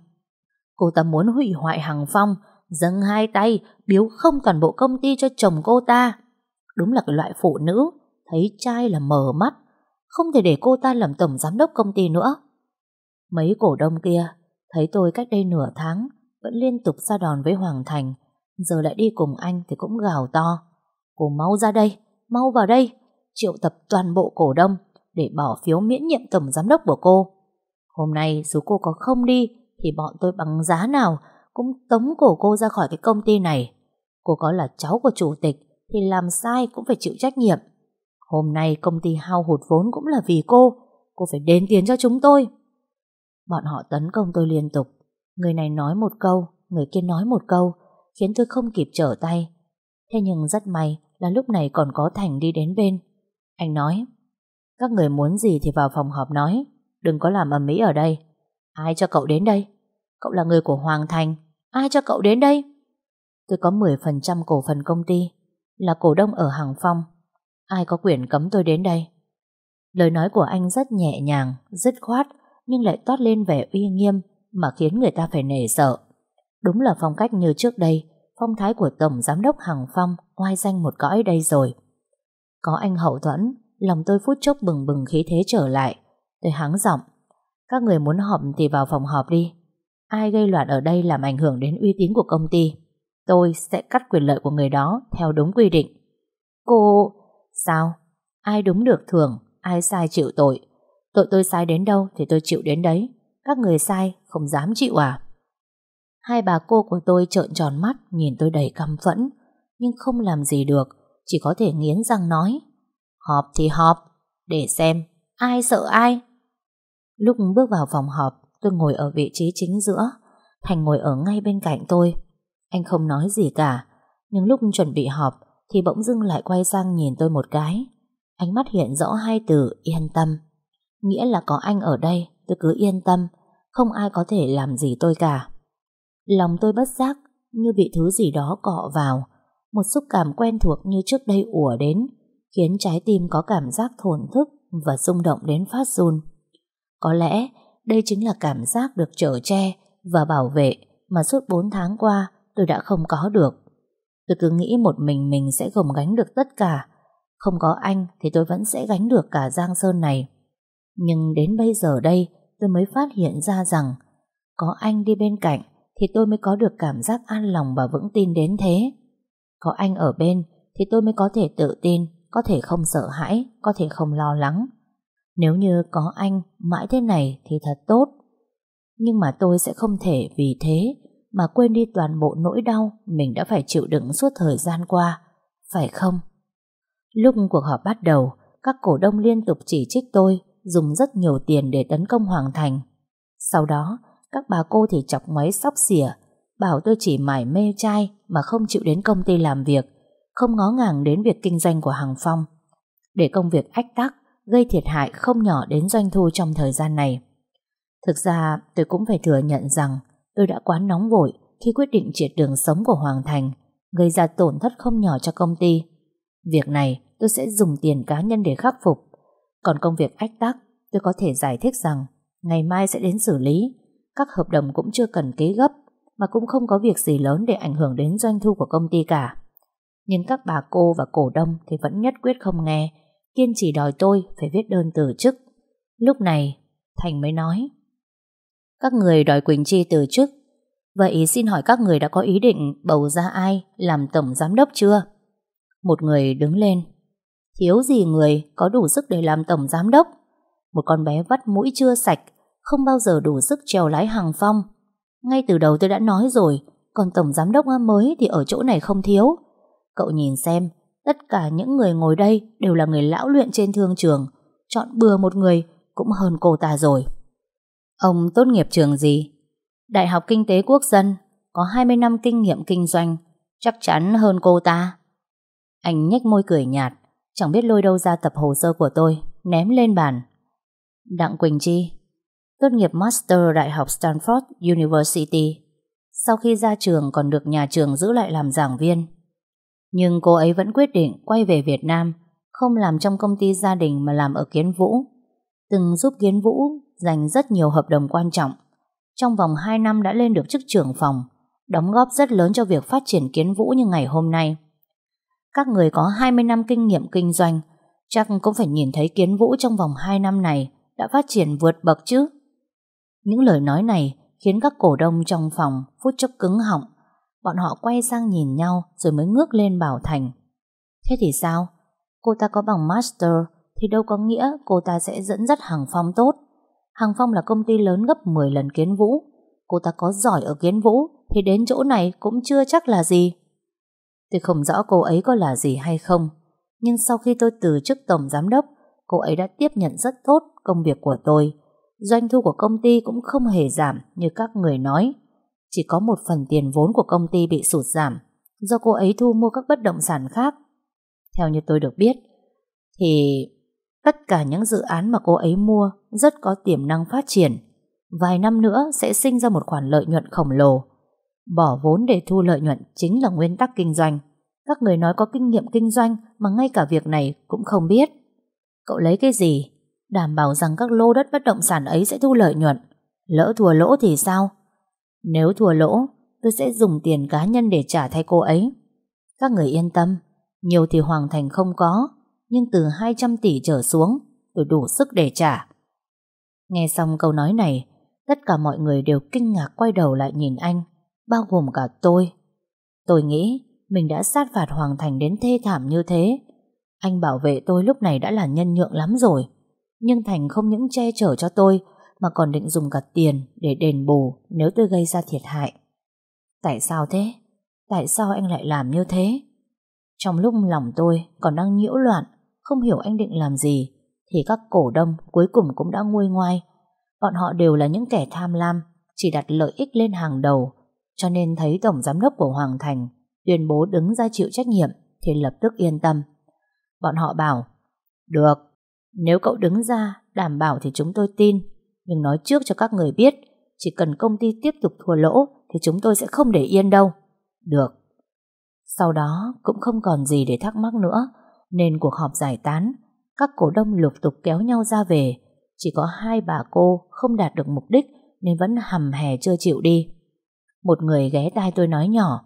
Cô ta muốn hủy hoại Hằng Phong, dâng hai tay, biếu không toàn bộ công ty cho chồng cô ta. Đúng là cái loại phụ nữ, thấy trai là mờ mắt, không thể để cô ta làm tổng giám đốc công ty nữa. Mấy cổ đông kia, thấy tôi cách đây nửa tháng, vẫn liên tục ra đòn với Hoàng Thành, giờ lại đi cùng anh thì cũng gào to. Cô mau ra đây, mau vào đây, triệu tập toàn bộ cổ đông để bỏ phiếu miễn nhiệm tổng giám đốc của cô. Hôm nay dù cô có không đi thì bọn tôi bằng giá nào cũng tống cổ cô ra khỏi cái công ty này. Cô có là cháu của chủ tịch thì làm sai cũng phải chịu trách nhiệm. Hôm nay công ty hao hụt vốn cũng là vì cô, cô phải đền tiền cho chúng tôi. Bọn họ tấn công tôi liên tục. Người này nói một câu, người kia nói một câu, khiến tôi không kịp trở tay. Thế nhưng rất may là lúc này còn có Thành đi đến bên. Anh nói, các người muốn gì thì vào phòng họp nói, đừng có làm ầm ĩ ở đây. Ai cho cậu đến đây? Cậu là người của Hoàng Thành, ai cho cậu đến đây? Tôi có 10% cổ phần công ty, là cổ đông ở Hàng Phong. Ai có quyền cấm tôi đến đây? Lời nói của anh rất nhẹ nhàng, dứt khoát, nhưng lại toát lên vẻ uy nghiêm mà khiến người ta phải nể sợ. Đúng là phong cách như trước đây, phong thái của Tổng Giám đốc Hằng Phong oai danh một cõi đây rồi. Có anh hậu thuẫn, lòng tôi phút chốc bừng bừng khí thế trở lại. Tôi hắng giọng, các người muốn họp thì vào phòng họp đi. Ai gây loạn ở đây làm ảnh hưởng đến uy tín của công ty, tôi sẽ cắt quyền lợi của người đó theo đúng quy định. Cô... Sao? Ai đúng được thưởng, ai sai chịu tội. Tội tôi sai đến đâu thì tôi chịu đến đấy. Các người sai không dám chịu à? Hai bà cô của tôi trợn tròn mắt nhìn tôi đầy căm phẫn, nhưng không làm gì được, chỉ có thể nghiến răng nói. Họp thì họp, để xem, ai sợ ai. Lúc bước vào phòng họp, tôi ngồi ở vị trí chính giữa, Thành ngồi ở ngay bên cạnh tôi. Anh không nói gì cả, nhưng lúc chuẩn bị họp thì bỗng dưng lại quay sang nhìn tôi một cái. Ánh mắt hiện rõ hai từ yên tâm. Nghĩa là có anh ở đây, tôi cứ yên tâm, không ai có thể làm gì tôi cả. Lòng tôi bất giác như bị thứ gì đó cọ vào, một xúc cảm quen thuộc như trước đây ùa đến, khiến trái tim có cảm giác thổn thức và rung động đến phát run. Có lẽ đây chính là cảm giác được chở che và bảo vệ mà suốt 4 tháng qua tôi đã không có được. Tôi cứ nghĩ một mình mình sẽ gồng gánh được tất cả. Không có anh thì tôi vẫn sẽ gánh được cả Giang Sơn này. Nhưng đến bây giờ đây tôi mới phát hiện ra rằng có anh đi bên cạnh thì tôi mới có được cảm giác an lòng và vững tin đến thế. Có anh ở bên thì tôi mới có thể tự tin, có thể không sợ hãi, có thể không lo lắng. Nếu như có anh mãi thế này thì thật tốt. Nhưng mà tôi sẽ không thể vì thế mà quên đi toàn bộ nỗi đau mình đã phải chịu đựng suốt thời gian qua, phải không? Lúc cuộc họp bắt đầu, các cổ đông liên tục chỉ trích tôi dùng rất nhiều tiền để tấn công Hoàng Thành. Sau đó, các bà cô thì chọc ngoáy sóc xỉa, bảo tôi chỉ mải mê trai mà không chịu đến công ty làm việc, không ngó ngàng đến việc kinh doanh của Hằng Phong. Để công việc ách tắc, gây thiệt hại không nhỏ đến doanh thu trong thời gian này. Thực ra, tôi cũng phải thừa nhận rằng tôi đã quá nóng vội khi quyết định triệt đường sống của Hoàng Thành, gây ra tổn thất không nhỏ cho công ty. Việc này tôi sẽ dùng tiền cá nhân để khắc phục. Còn công việc ách tắc, tôi có thể giải thích rằng ngày mai sẽ đến xử lý. Các hợp đồng cũng chưa cần ký gấp, mà cũng không có việc gì lớn để ảnh hưởng đến doanh thu của công ty cả. Nhưng các bà cô và cổ đông thì vẫn nhất quyết không nghe, kiên trì đòi tôi phải viết đơn từ chức. Lúc này, Thành mới nói các người đòi Quỳnh Chi từ chức Vậy xin hỏi các người đã có ý định bầu ra ai làm tổng giám đốc chưa? Một người đứng lên. Thiếu gì người có đủ sức để làm tổng giám đốc? Một con bé vắt mũi chưa sạch, không bao giờ đủ sức trèo lái hàng phong. Ngay từ đầu tôi đã nói rồi, còn tổng giám đốc mới thì ở chỗ này không thiếu. Cậu nhìn xem, tất cả những người ngồi đây đều là người lão luyện trên thương trường. Chọn bừa một người cũng hơn cô ta rồi. Ông tốt nghiệp trường gì? Đại học Kinh tế Quốc dân, có 20 năm kinh nghiệm kinh doanh, chắc chắn hơn cô ta. Anh nhếch môi cười nhạt, chẳng biết lôi đâu ra tập hồ sơ của tôi, ném lên bàn. Đặng Quỳnh Chi, tốt nghiệp Master Đại học Stanford University. Sau khi ra trường còn được nhà trường giữ lại làm giảng viên. Nhưng cô ấy vẫn quyết định quay về Việt Nam, không làm trong công ty gia đình mà làm ở Kiến Vũ. Từng giúp Kiến Vũ giành rất nhiều hợp đồng quan trọng. Trong vòng 2 năm đã lên được chức trưởng phòng, đóng góp rất lớn cho việc phát triển Kiến Vũ như ngày hôm nay. Các người có 20 năm kinh nghiệm kinh doanh, chắc cũng phải nhìn thấy Kiến Vũ trong vòng 2 năm này đã phát triển vượt bậc chứ. Những lời nói này khiến các cổ đông trong phòng phút chốc cứng họng. Bọn họ quay sang nhìn nhau rồi mới ngước lên bảo Thành. Thế thì sao? Cô ta có bằng master thì đâu có nghĩa cô ta sẽ dẫn dắt hàng Phong tốt. hàng Phong là công ty lớn gấp 10 lần Kiến Vũ. Cô ta có giỏi ở Kiến Vũ thì đến chỗ này cũng chưa chắc là gì. Tôi không rõ cô ấy có là gì hay không. Nhưng sau khi tôi từ chức tổng giám đốc, cô ấy đã tiếp nhận rất tốt công việc của tôi. Doanh thu của công ty cũng không hề giảm như các người nói. Chỉ có một phần tiền vốn của công ty bị sụt giảm do cô ấy thu mua các bất động sản khác. Theo như tôi được biết, thì tất cả những dự án mà cô ấy mua rất có tiềm năng phát triển. Vài năm nữa sẽ sinh ra một khoản lợi nhuận khổng lồ. Bỏ vốn để thu lợi nhuận chính là nguyên tắc kinh doanh. Các người nói có kinh nghiệm kinh doanh mà ngay cả việc này cũng không biết. Cậu lấy cái gì? Đảm bảo rằng các lô đất bất động sản ấy sẽ thu lợi nhuận. Lỡ thua lỗ thì sao? Nếu thua lỗ, tôi sẽ dùng tiền cá nhân để trả thay cô ấy. Các người yên tâm, nhiều thì Hoàng Thành không có, nhưng từ 200 tỷ trở xuống, tôi đủ sức để trả. Nghe xong câu nói này, tất cả mọi người đều kinh ngạc quay đầu lại nhìn anh, bao gồm cả tôi. Tôi nghĩ mình đã sát phạt Hoàng Thành đến thê thảm như thế. Anh bảo vệ tôi lúc này đã là nhân nhượng lắm rồi. Nhưng Thành không những che chở cho tôi mà còn định dùng cả tiền để đền bù nếu tôi gây ra thiệt hại. Tại sao thế? Tại sao anh lại làm như thế? Trong lúc lòng tôi còn đang nhiễu loạn, không hiểu anh định làm gì, thì các cổ đông cuối cùng cũng đã nguôi ngoai. Bọn họ đều là những kẻ tham lam, chỉ đặt lợi ích lên hàng đầu, cho nên thấy Tổng Giám đốc của Hoàng Thành tuyên bố đứng ra chịu trách nhiệm thì lập tức yên tâm. Bọn họ bảo, được, nếu cậu đứng ra đảm bảo thì chúng tôi tin, nhưng nói trước cho các người biết, chỉ cần công ty tiếp tục thua lỗ thì chúng tôi sẽ không để yên đâu. Được. Sau đó cũng không còn gì để thắc mắc nữa, nên cuộc họp giải tán, các cổ đông lục tục kéo nhau ra về. Chỉ có hai bà cô không đạt được mục đích nên vẫn hầm hè chưa chịu đi. Một người ghé tai tôi nói nhỏ.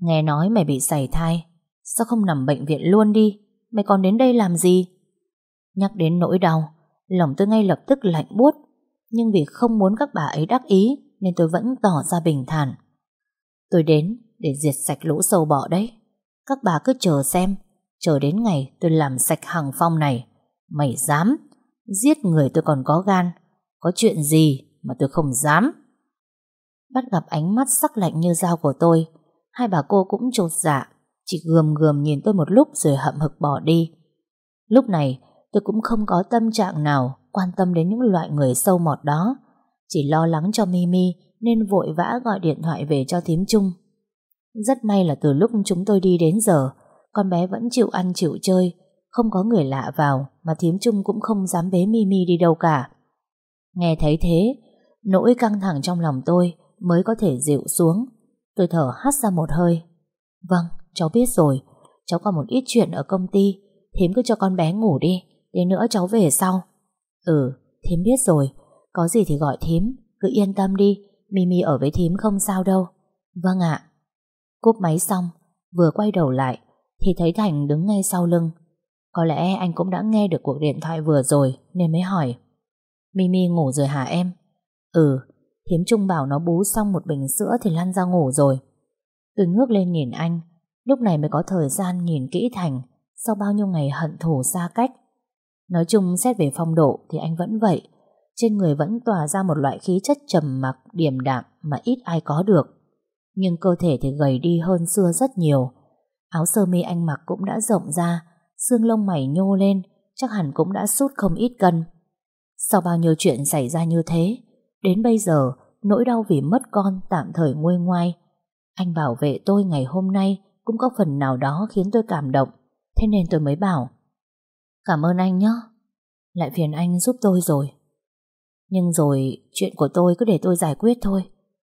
Nghe nói mày bị sảy thai, sao không nằm bệnh viện luôn đi? Mày còn đến đây làm gì? Nhắc đến nỗi đau, lòng tôi ngay lập tức lạnh buốt. Nhưng vì không muốn các bà ấy đắc ý nên tôi vẫn tỏ ra bình thản. Tôi đến để diệt sạch lũ sâu bọ đấy. Các bà cứ chờ xem, chờ đến ngày tôi làm sạch hàng phong này. Mày dám, giết người tôi còn có gan. Có chuyện gì mà tôi không dám. Bắt gặp ánh mắt sắc lạnh như dao của tôi, hai bà cô cũng trột dạ, chỉ gườm gườm nhìn tôi một lúc rồi hậm hực bỏ đi. Lúc này, tôi cũng không có tâm trạng nào quan tâm đến những loại người sâu mọt đó. Chỉ lo lắng cho Mimi nên vội vã gọi điện thoại về cho thím Trung. Rất may là từ lúc chúng tôi đi đến giờ, con bé vẫn chịu ăn chịu chơi, không có người lạ vào mà thím Trung cũng không dám bế Mimi đi đâu cả. Nghe thấy thế, nỗi căng thẳng trong lòng tôi mới có thể dịu xuống. Tôi thở hắt ra một hơi. Vâng, cháu biết rồi, cháu có một ít chuyện ở công ty, thím cứ cho con bé ngủ đi, đến nữa cháu về sau. Ừ, thím biết rồi, có gì thì gọi thím, cứ yên tâm đi, Mimi ở với thím không sao đâu. Vâng ạ. Cúp máy xong, vừa quay đầu lại, thì thấy Thành đứng ngay sau lưng. Có lẽ anh cũng đã nghe được cuộc điện thoại vừa rồi nên mới hỏi. Mimi ngủ rồi hả em? Ừ, Hiếm Trung bảo nó bú xong một bình sữa thì lăn ra ngủ rồi. Tôi ngước lên nhìn anh, lúc này mới có thời gian nhìn kỹ Thành sau bao nhiêu ngày hận thù xa cách. Nói chung xét về phong độ thì anh vẫn vậy, trên người vẫn tỏa ra một loại khí chất trầm mặc, điềm đạm mà ít ai có được. Nhưng cơ thể thì gầy đi hơn xưa rất nhiều. Áo sơ mi anh mặc cũng đã rộng ra, xương lông mày nhô lên, chắc hẳn cũng đã sút không ít cân. Sau bao nhiêu chuyện xảy ra như thế, đến bây giờ nỗi đau vì mất con tạm thời nguôi ngoai. Anh bảo vệ tôi ngày hôm nay cũng có phần nào đó khiến tôi cảm động, thế nên tôi mới bảo Cảm ơn anh nhé, lại phiền anh giúp tôi rồi. Nhưng rồi chuyện của tôi cứ để tôi giải quyết thôi,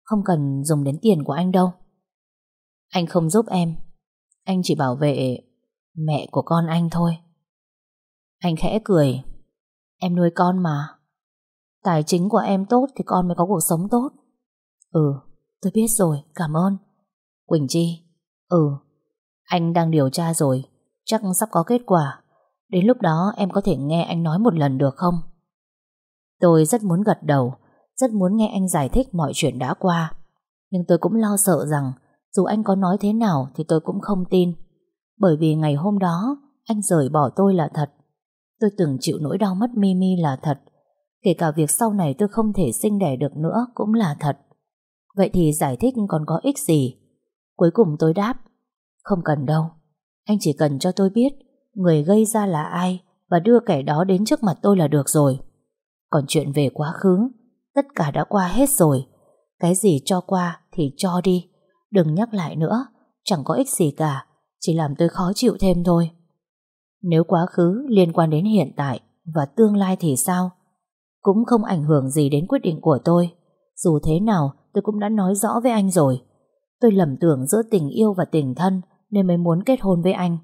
không cần dùng đến tiền của anh đâu. Anh không giúp em, anh chỉ bảo vệ mẹ của con anh thôi. Anh khẽ cười, em nuôi con mà. Tài chính của em tốt thì con mới có cuộc sống tốt. Ừ, tôi biết rồi, cảm ơn. Quỳnh Chi, ừ, anh đang điều tra rồi, chắc sắp có kết quả. Đến lúc đó em có thể nghe anh nói một lần được không? Tôi rất muốn gật đầu, rất muốn nghe anh giải thích mọi chuyện đã qua. Nhưng tôi cũng lo sợ rằng dù anh có nói thế nào thì tôi cũng không tin. Bởi vì ngày hôm đó anh rời bỏ tôi là thật. Tôi từng chịu nỗi đau mất Mimi là thật. Kể cả việc sau này tôi không thể sinh đẻ được nữa cũng là thật. Vậy thì giải thích còn có ích gì? Cuối cùng tôi đáp Không cần đâu. Anh chỉ cần cho tôi biết người gây ra là ai và đưa kẻ đó đến trước mặt tôi là được rồi. Còn chuyện về quá khứ, tất cả đã qua hết rồi. Cái gì cho qua thì cho đi. Đừng nhắc lại nữa, chẳng có ích gì cả, chỉ làm tôi khó chịu thêm thôi. Nếu quá khứ liên quan đến hiện tại và tương lai thì sao? Cũng không ảnh hưởng gì đến quyết định của tôi. Dù thế nào, tôi cũng đã nói rõ với anh rồi. Tôi lầm tưởng giữa tình yêu và tình thân nên mới muốn kết hôn với anh.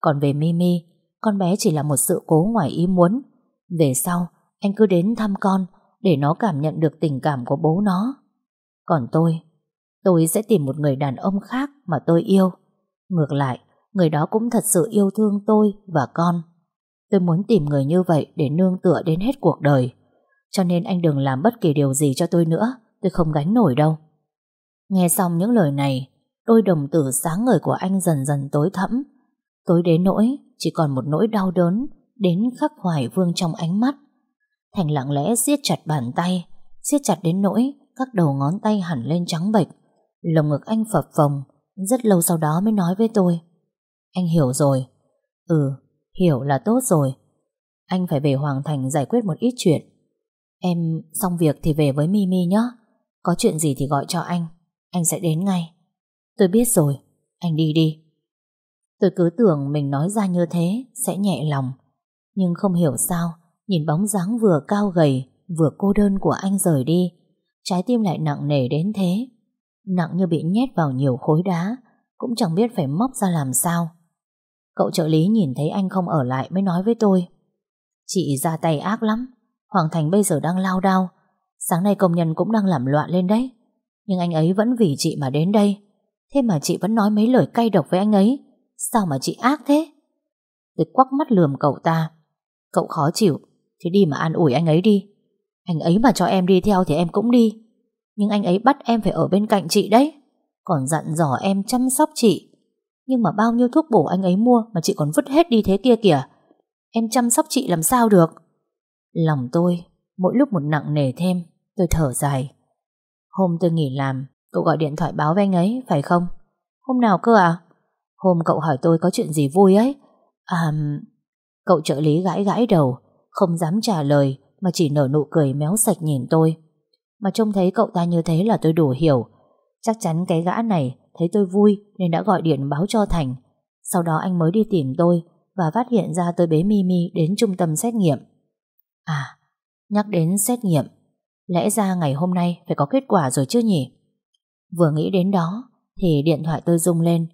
Còn về Mimi, con bé chỉ là một sự cố ngoài ý muốn. Về sau, anh cứ đến thăm con để nó cảm nhận được tình cảm của bố nó. Còn tôi, tôi sẽ tìm một người đàn ông khác mà tôi yêu. Ngược lại, người đó cũng thật sự yêu thương tôi và con. Tôi muốn tìm người như vậy để nương tựa đến hết cuộc đời. Cho nên anh đừng làm bất kỳ điều gì cho tôi nữa, tôi không gánh nổi đâu. Nghe xong những lời này, đôi đồng tử sáng ngời của anh dần dần tối thẫm. Tối đến nỗi, chỉ còn một nỗi đau đớn, đến khắc hoài vương trong ánh mắt. Thành lặng lẽ siết chặt bàn tay, siết chặt đến nỗi các đầu ngón tay hẳn lên trắng bệch. Lồng ngực anh phập phồng, rất lâu sau đó mới nói với tôi. Anh hiểu rồi. Ừ, hiểu là tốt rồi. Anh phải về Hoàng Thành giải quyết một ít chuyện. Em xong việc thì về với Mimi nhé. Có chuyện gì thì gọi cho anh. Anh sẽ đến ngay. Tôi biết rồi, anh đi đi. Tôi cứ tưởng mình nói ra như thế sẽ nhẹ lòng. Nhưng không hiểu sao, nhìn bóng dáng vừa cao gầy, vừa cô đơn của anh rời đi. Trái tim lại nặng nề đến thế. Nặng như bị nhét vào nhiều khối đá, cũng chẳng biết phải móc ra làm sao. Cậu trợ lý nhìn thấy anh không ở lại mới nói với tôi. Chị ra tay ác lắm, Hoàng Thành bây giờ đang lao đao. Sáng nay công nhân cũng đang làm loạn lên đấy. Nhưng anh ấy vẫn vì chị mà đến đây. Thế mà chị vẫn nói mấy lời cay độc với anh ấy. Sao mà chị ác thế? Tôi quắc mắt lườm cậu ta. Cậu khó chịu, thì đi mà an ủi anh ấy đi. Anh ấy mà cho em đi theo thì em cũng đi. Nhưng anh ấy bắt em phải ở bên cạnh chị đấy. Còn dặn dò em chăm sóc chị. Nhưng mà bao nhiêu thuốc bổ anh ấy mua mà chị còn vứt hết đi thế kia kìa. Em chăm sóc chị làm sao được? Lòng tôi, mỗi lúc một nặng nề thêm, tôi thở dài. Hôm tôi nghỉ làm, cậu gọi điện thoại báo với anh ấy, phải không? Hôm nào cơ à? Hôm cậu hỏi tôi có chuyện gì vui ấy. À, cậu trợ lý gãi gãi đầu, không dám trả lời mà chỉ nở nụ cười méo sạch nhìn tôi. Mà trông thấy cậu ta như thế là tôi đủ hiểu. Chắc chắn cái gã này thấy tôi vui nên đã gọi điện báo cho Thành. Sau đó anh mới đi tìm tôi và phát hiện ra tôi bế Mimi đến trung tâm xét nghiệm. À, nhắc đến xét nghiệm, lẽ ra ngày hôm nay phải có kết quả rồi chứ nhỉ? Vừa nghĩ đến đó thì điện thoại tôi rung lên.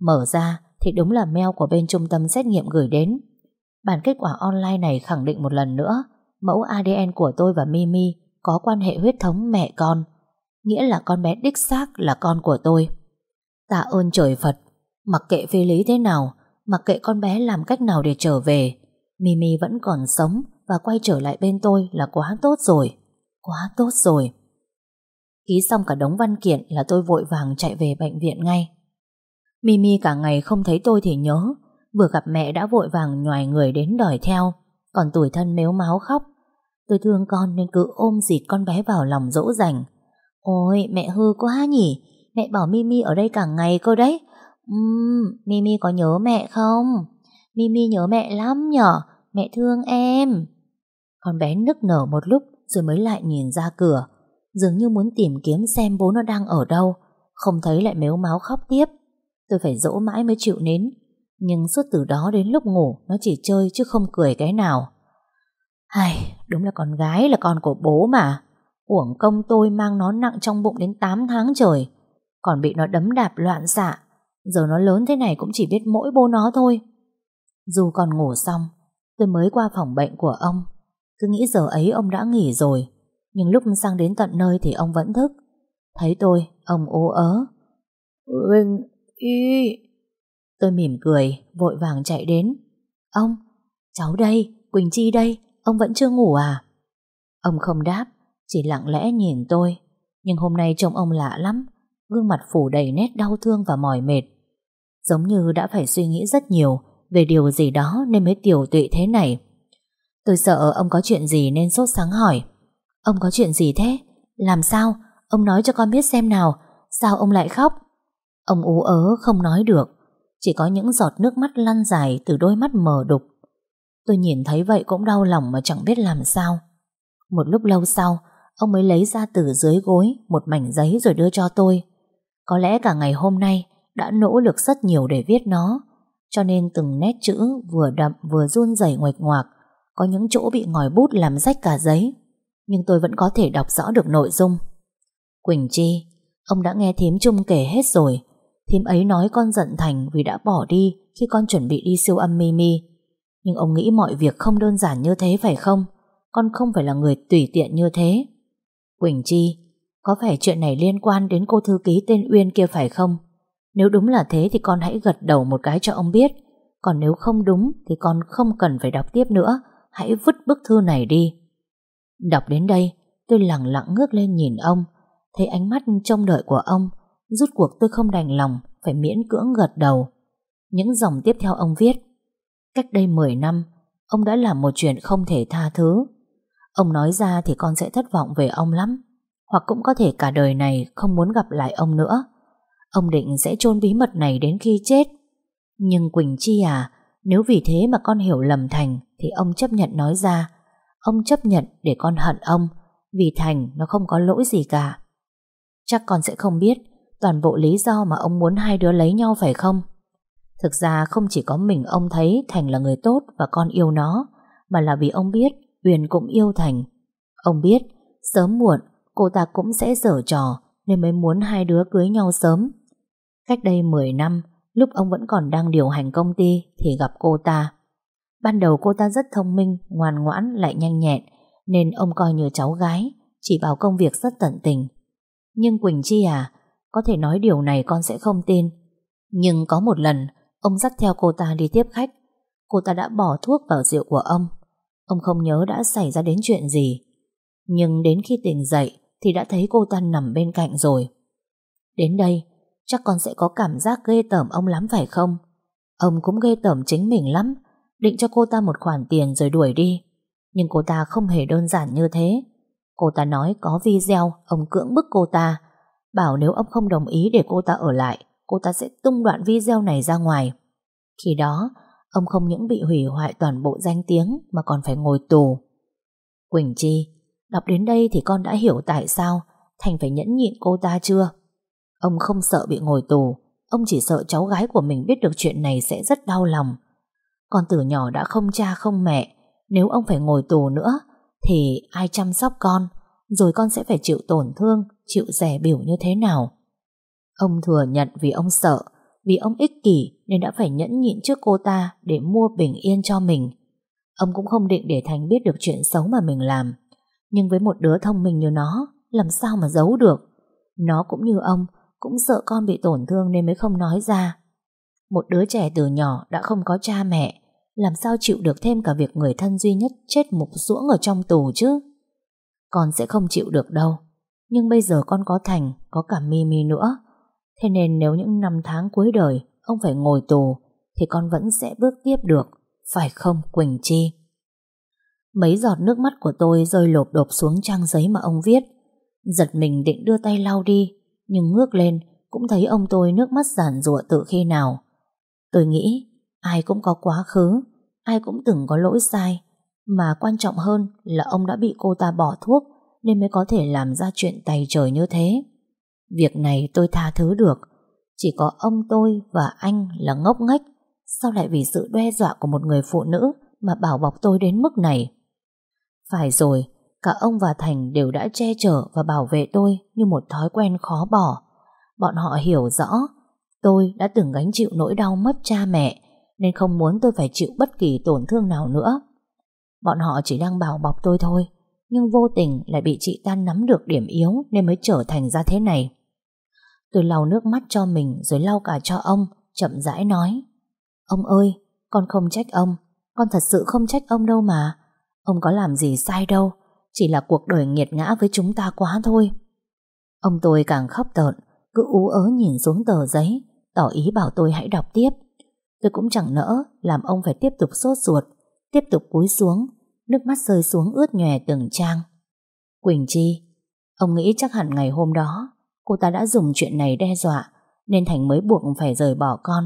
Mở ra thì đúng là mail của bên trung tâm xét nghiệm gửi đến. Bản kết quả online này khẳng định một lần nữa mẫu ADN của tôi và Mimi có quan hệ huyết thống mẹ con. Nghĩa là con bé đích xác là con của tôi. Tạ ơn trời Phật, mặc kệ phi lý thế nào, mặc kệ con bé làm cách nào để trở về, Mimi vẫn còn sống và quay trở lại bên tôi là quá tốt rồi. Quá tốt rồi. Ký xong cả đống văn kiện là tôi vội vàng chạy về bệnh viện ngay. Mimi cả ngày không thấy tôi thì nhớ, vừa gặp mẹ đã vội vàng nhòi người đến đòi theo, còn tuổi thân mếu máu khóc. Tôi thương con nên cứ ôm dịt con bé vào lòng dỗ dành. Ôi mẹ hư quá nhỉ, mẹ bảo Mimi ở đây cả ngày cơ đấy. Uhm, Mimi có nhớ mẹ không? Mimi nhớ mẹ lắm nhở, mẹ thương em. Con bé nức nở một lúc rồi mới lại nhìn ra cửa, dường như muốn tìm kiếm xem bố nó đang ở đâu, không thấy lại mếu máu khóc tiếp. Tôi phải dỗ mãi mới chịu nín, nhưng suốt từ đó đến lúc ngủ nó chỉ chơi chứ không cười cái nào. Hay, đúng là con gái là con của bố mà. Uổng công tôi mang nó nặng trong bụng đến 8 tháng trời, còn bị nó đấm đạp loạn xạ. Giờ nó lớn thế này cũng chỉ biết mỗi bố nó thôi. Dù còn ngủ xong, tôi mới qua phòng bệnh của ông. Cứ nghĩ giờ ấy ông đã nghỉ rồi, nhưng lúc sang đến tận nơi thì ông vẫn thức. Thấy tôi, ông ố ớ. Quỳnh y... Tôi mỉm cười, vội vàng chạy đến. Ông, cháu đây, Quỳnh Chi đây, ông vẫn chưa ngủ à? Ông không đáp, chỉ lặng lẽ nhìn tôi. Nhưng hôm nay trông ông lạ lắm, gương mặt phủ đầy nét đau thương và mỏi mệt. Giống như đã phải suy nghĩ rất nhiều về điều gì đó nên mới tiểu tụy thế này. Tôi sợ ông có chuyện gì nên sốt sáng hỏi. Ông có chuyện gì thế? Làm sao? Ông nói cho con biết xem nào. Sao ông lại khóc? Ông ú ớ không nói được. Chỉ có những giọt nước mắt lăn dài từ đôi mắt mờ đục. Tôi nhìn thấy vậy cũng đau lòng mà chẳng biết làm sao. Một lúc lâu sau, ông mới lấy ra từ dưới gối một mảnh giấy rồi đưa cho tôi. Có lẽ cả ngày hôm nay đã nỗ lực rất nhiều để viết nó, cho nên từng nét chữ vừa đậm vừa run rẩy ngoạch ngoạc, có những chỗ bị ngòi bút làm rách cả giấy, nhưng tôi vẫn có thể đọc rõ được nội dung. Quỳnh Chi, ông đã nghe thím Trung kể hết rồi. Thím ấy nói con giận Thành vì đã bỏ đi khi con chuẩn bị đi siêu âm Mimi. Nhưng ông nghĩ mọi việc không đơn giản như thế phải không? Con không phải là người tùy tiện như thế. Quỳnh Chi, có phải chuyện này liên quan đến cô thư ký tên Uyên kia phải không? Nếu đúng là thế thì con hãy gật đầu một cái cho ông biết. Còn nếu không đúng thì con không cần phải đọc tiếp nữa. Hãy vứt bức thư này đi. Đọc đến đây, tôi lặng lặng ngước lên nhìn ông. Thấy ánh mắt trông đợi của ông. Rút cuộc tôi không đành lòng, phải miễn cưỡng gật đầu. Những dòng tiếp theo ông viết. Cách đây 10 năm, ông đã làm một chuyện không thể tha thứ. Ông nói ra thì con sẽ thất vọng về ông lắm. Hoặc cũng có thể cả đời này không muốn gặp lại ông nữa. Ông định sẽ chôn bí mật này đến khi chết. Nhưng Quỳnh Chi à, nếu vì thế mà con hiểu lầm Thành thì ông chấp nhận nói ra. Ông chấp nhận để con hận ông vì Thành nó không có lỗi gì cả. Chắc con sẽ không biết toàn bộ lý do mà ông muốn hai đứa lấy nhau phải không? Thực ra không chỉ có mình ông thấy Thành là người tốt và con yêu nó, mà là vì ông biết Huyền cũng yêu Thành. Ông biết sớm muộn cô ta cũng sẽ dở trò nên mới muốn hai đứa cưới nhau sớm. Cách đây 10 năm, lúc ông vẫn còn đang điều hành công ty thì gặp cô ta. Ban đầu cô ta rất thông minh, ngoan ngoãn lại nhanh nhẹn nên ông coi như cháu gái, chỉ bảo công việc rất tận tình. Nhưng Quỳnh Chi à, có thể nói điều này con sẽ không tin. Nhưng có một lần, ông dắt theo cô ta đi tiếp khách. Cô ta đã bỏ thuốc vào rượu của ông. Ông không nhớ đã xảy ra đến chuyện gì. Nhưng đến khi tỉnh dậy thì đã thấy cô ta nằm bên cạnh rồi. Đến đây, chắc con sẽ có cảm giác ghê tởm ông lắm phải không? Ông cũng ghê tởm chính mình lắm, định cho cô ta một khoản tiền rồi đuổi đi. Nhưng cô ta không hề đơn giản như thế. Cô ta nói có video, ông cưỡng bức cô ta, bảo nếu ông không đồng ý để cô ta ở lại, cô ta sẽ tung đoạn video này ra ngoài. Khi đó, ông không những bị hủy hoại toàn bộ danh tiếng mà còn phải ngồi tù. Quỳnh Chi, đọc đến đây thì con đã hiểu tại sao Thành phải nhẫn nhịn cô ta chưa? Ông không sợ bị ngồi tù, ông chỉ sợ cháu gái của mình biết được chuyện này sẽ rất đau lòng. Con từ nhỏ đã không cha không mẹ, nếu ông phải ngồi tù nữa, thì ai chăm sóc con, rồi con sẽ phải chịu tổn thương, chịu rẻ biểu như thế nào? Ông thừa nhận vì ông sợ, vì ông ích kỷ nên đã phải nhẫn nhịn trước cô ta để mua bình yên cho mình. Ông cũng không định để Thành biết được chuyện xấu mà mình làm. Nhưng với một đứa thông minh như nó, làm sao mà giấu được? Nó cũng như ông, cũng sợ con bị tổn thương nên mới không nói ra. Một đứa trẻ từ nhỏ đã không có cha mẹ, làm sao chịu được thêm cả việc người thân duy nhất chết mục ruỗng ở trong tù chứ? Con sẽ không chịu được đâu. Nhưng bây giờ con có Thành Có cả Mimi nữa Thế nên nếu những năm tháng cuối đời Ông phải ngồi tù Thì con vẫn sẽ bước tiếp được Phải không Quỳnh Chi Mấy giọt nước mắt của tôi rơi lộp đột xuống trang giấy mà ông viết Giật mình định đưa tay lau đi nhưng ngước lên, Cũng thấy ông tôi nước mắt giản rụa từ khi nào. Tôi nghĩ, Ai cũng có quá khứ, Ai cũng từng có lỗi sai. Mà quan trọng hơn là ông đã bị cô ta bỏ thuốc, Nên mới có thể làm ra chuyện tay trời như thế. Việc này tôi tha thứ được. Chỉ có ông tôi và anh là ngốc nghếch. Sao lại vì sự đe dọa của một người phụ nữ Mà bảo bọc tôi đến mức này? Phải rồi Cả ông và Thành đều đã che chở Và bảo vệ tôi như một thói quen khó bỏ. Bọn họ hiểu rõ, Tôi đã từng gánh chịu nỗi đau mất cha mẹ, Nên không muốn tôi phải chịu bất kỳ tổn thương nào nữa. Bọn họ chỉ đang bảo bọc tôi thôi, Nhưng vô tình lại bị chị ta nắm được điểm yếu Nên mới trở thành ra thế này. Tôi lau nước mắt cho mình Rồi lau cả cho ông, Chậm rãi nói, Ông ơi, con không trách ông, Con thật sự không trách ông đâu mà. Ông có làm gì sai đâu chỉ là cuộc đời nghiệt ngã với chúng ta quá thôi. Ông tôi càng khóc tợn, Cứ ú ớ nhìn xuống tờ giấy, Tỏ ý bảo tôi hãy đọc tiếp. Tôi cũng chẳng nỡ Làm ông phải tiếp tục sốt ruột, Tiếp tục cúi xuống, Nước mắt rơi xuống ướt nhòe từng trang. Quỳnh Chi, Ông nghĩ chắc hẳn ngày hôm đó, Cô ta đã dùng chuyện này đe dọa, Nên Thành mới buộc phải rời bỏ con.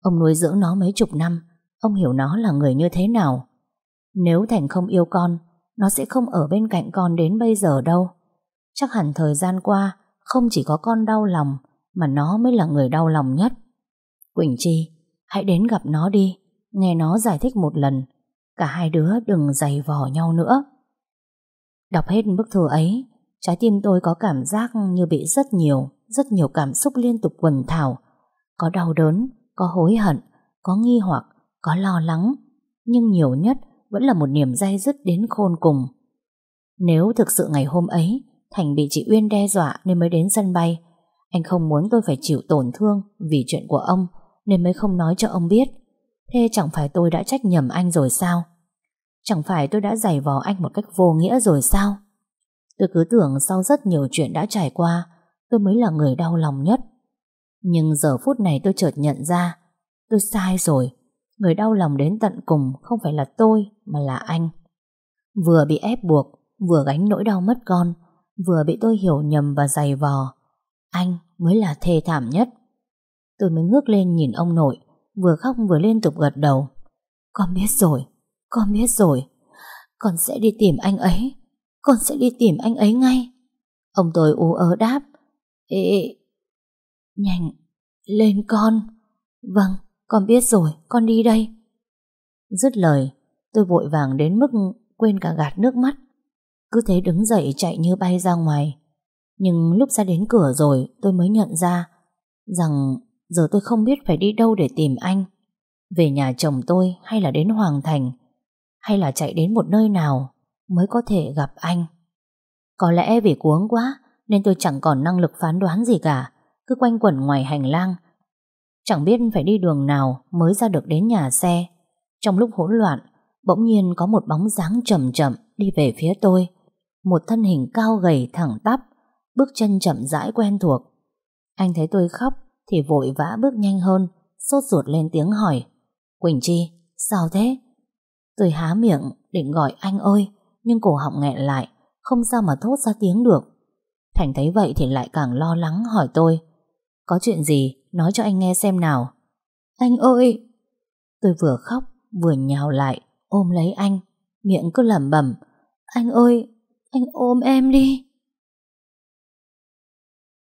Ông nuôi dưỡng nó mấy chục năm, Ông hiểu nó là người như thế nào. Nếu Thành không yêu con nó sẽ không ở bên cạnh con đến bây giờ đâu. Chắc hẳn thời gian qua Không chỉ có con đau lòng Mà nó mới là người đau lòng nhất. Quỳnh Chi Hãy đến gặp nó đi. Nghe nó giải thích một lần. Cả hai đứa đừng giày vò nhau nữa. Đọc hết bức thư ấy Trái tim tôi có cảm giác như bị rất nhiều, rất nhiều cảm xúc liên tục quần thảo. Có đau đớn, có hối hận, có nghi hoặc, có lo lắng. Nhưng nhiều nhất vẫn là một niềm dai dứt đến khôn cùng. Nếu thực sự ngày hôm ấy, Thành bị chị Uyên đe dọa nên mới đến sân bay, anh không muốn tôi phải chịu tổn thương vì chuyện của ông nên mới không nói cho ông biết. Thế chẳng phải tôi đã trách nhầm anh rồi sao? Chẳng phải tôi đã giày vò anh một cách vô nghĩa rồi sao? Tôi cứ tưởng sau rất nhiều chuyện đã trải qua Tôi mới là người đau lòng nhất Nhưng giờ phút này tôi chợt nhận ra Tôi sai rồi Người đau lòng đến tận cùng Không phải là tôi mà là anh. Vừa bị ép buộc Vừa gánh nỗi đau mất con Vừa bị tôi hiểu nhầm và dày vò Anh mới là thê thảm nhất. Tôi mới ngước lên nhìn ông nội Vừa khóc vừa liên tục gật đầu. Con biết rồi Con biết rồi. Con sẽ đi tìm anh ấy con sẽ đi tìm anh ấy ngay. Ông tôi ú ớ đáp. Ê, nhanh, lên con. Vâng, con biết rồi, con đi đây Dứt lời Tôi vội vàng đến mức quên cả gạt nước mắt Cứ thế đứng dậy chạy như bay ra ngoài Nhưng lúc ra đến cửa rồi Tôi mới nhận ra Rằng giờ tôi không biết phải đi đâu để tìm anh Về nhà chồng tôi Hay là đến Hoàng Thành Hay là chạy đến một nơi nào mới có thể gặp anh. Có lẽ vì cuống quá nên tôi chẳng còn năng lực phán đoán gì cả, cứ quanh quẩn ngoài hành lang. Chẳng biết phải đi đường nào mới ra được đến nhà xe. Trong lúc hỗn loạn, bỗng nhiên có một bóng dáng chậm chậm đi về phía tôi. Một thân hình cao gầy thẳng tắp, bước chân chậm rãi quen thuộc. Anh thấy tôi khóc thì vội vã bước nhanh hơn, sốt ruột lên tiếng hỏi. Quỳnh Chi, sao thế? Tôi há miệng định gọi anh ơi, nhưng cổ họng nghẹn lại, không sao mà thốt ra tiếng được. Thành thấy vậy thì lại càng lo lắng hỏi tôi, có chuyện gì, nói cho anh nghe xem nào. Anh ơi! Tôi vừa khóc, vừa nhào lại, ôm lấy anh, miệng cứ lẩm bẩm. Anh ơi, anh ôm em đi.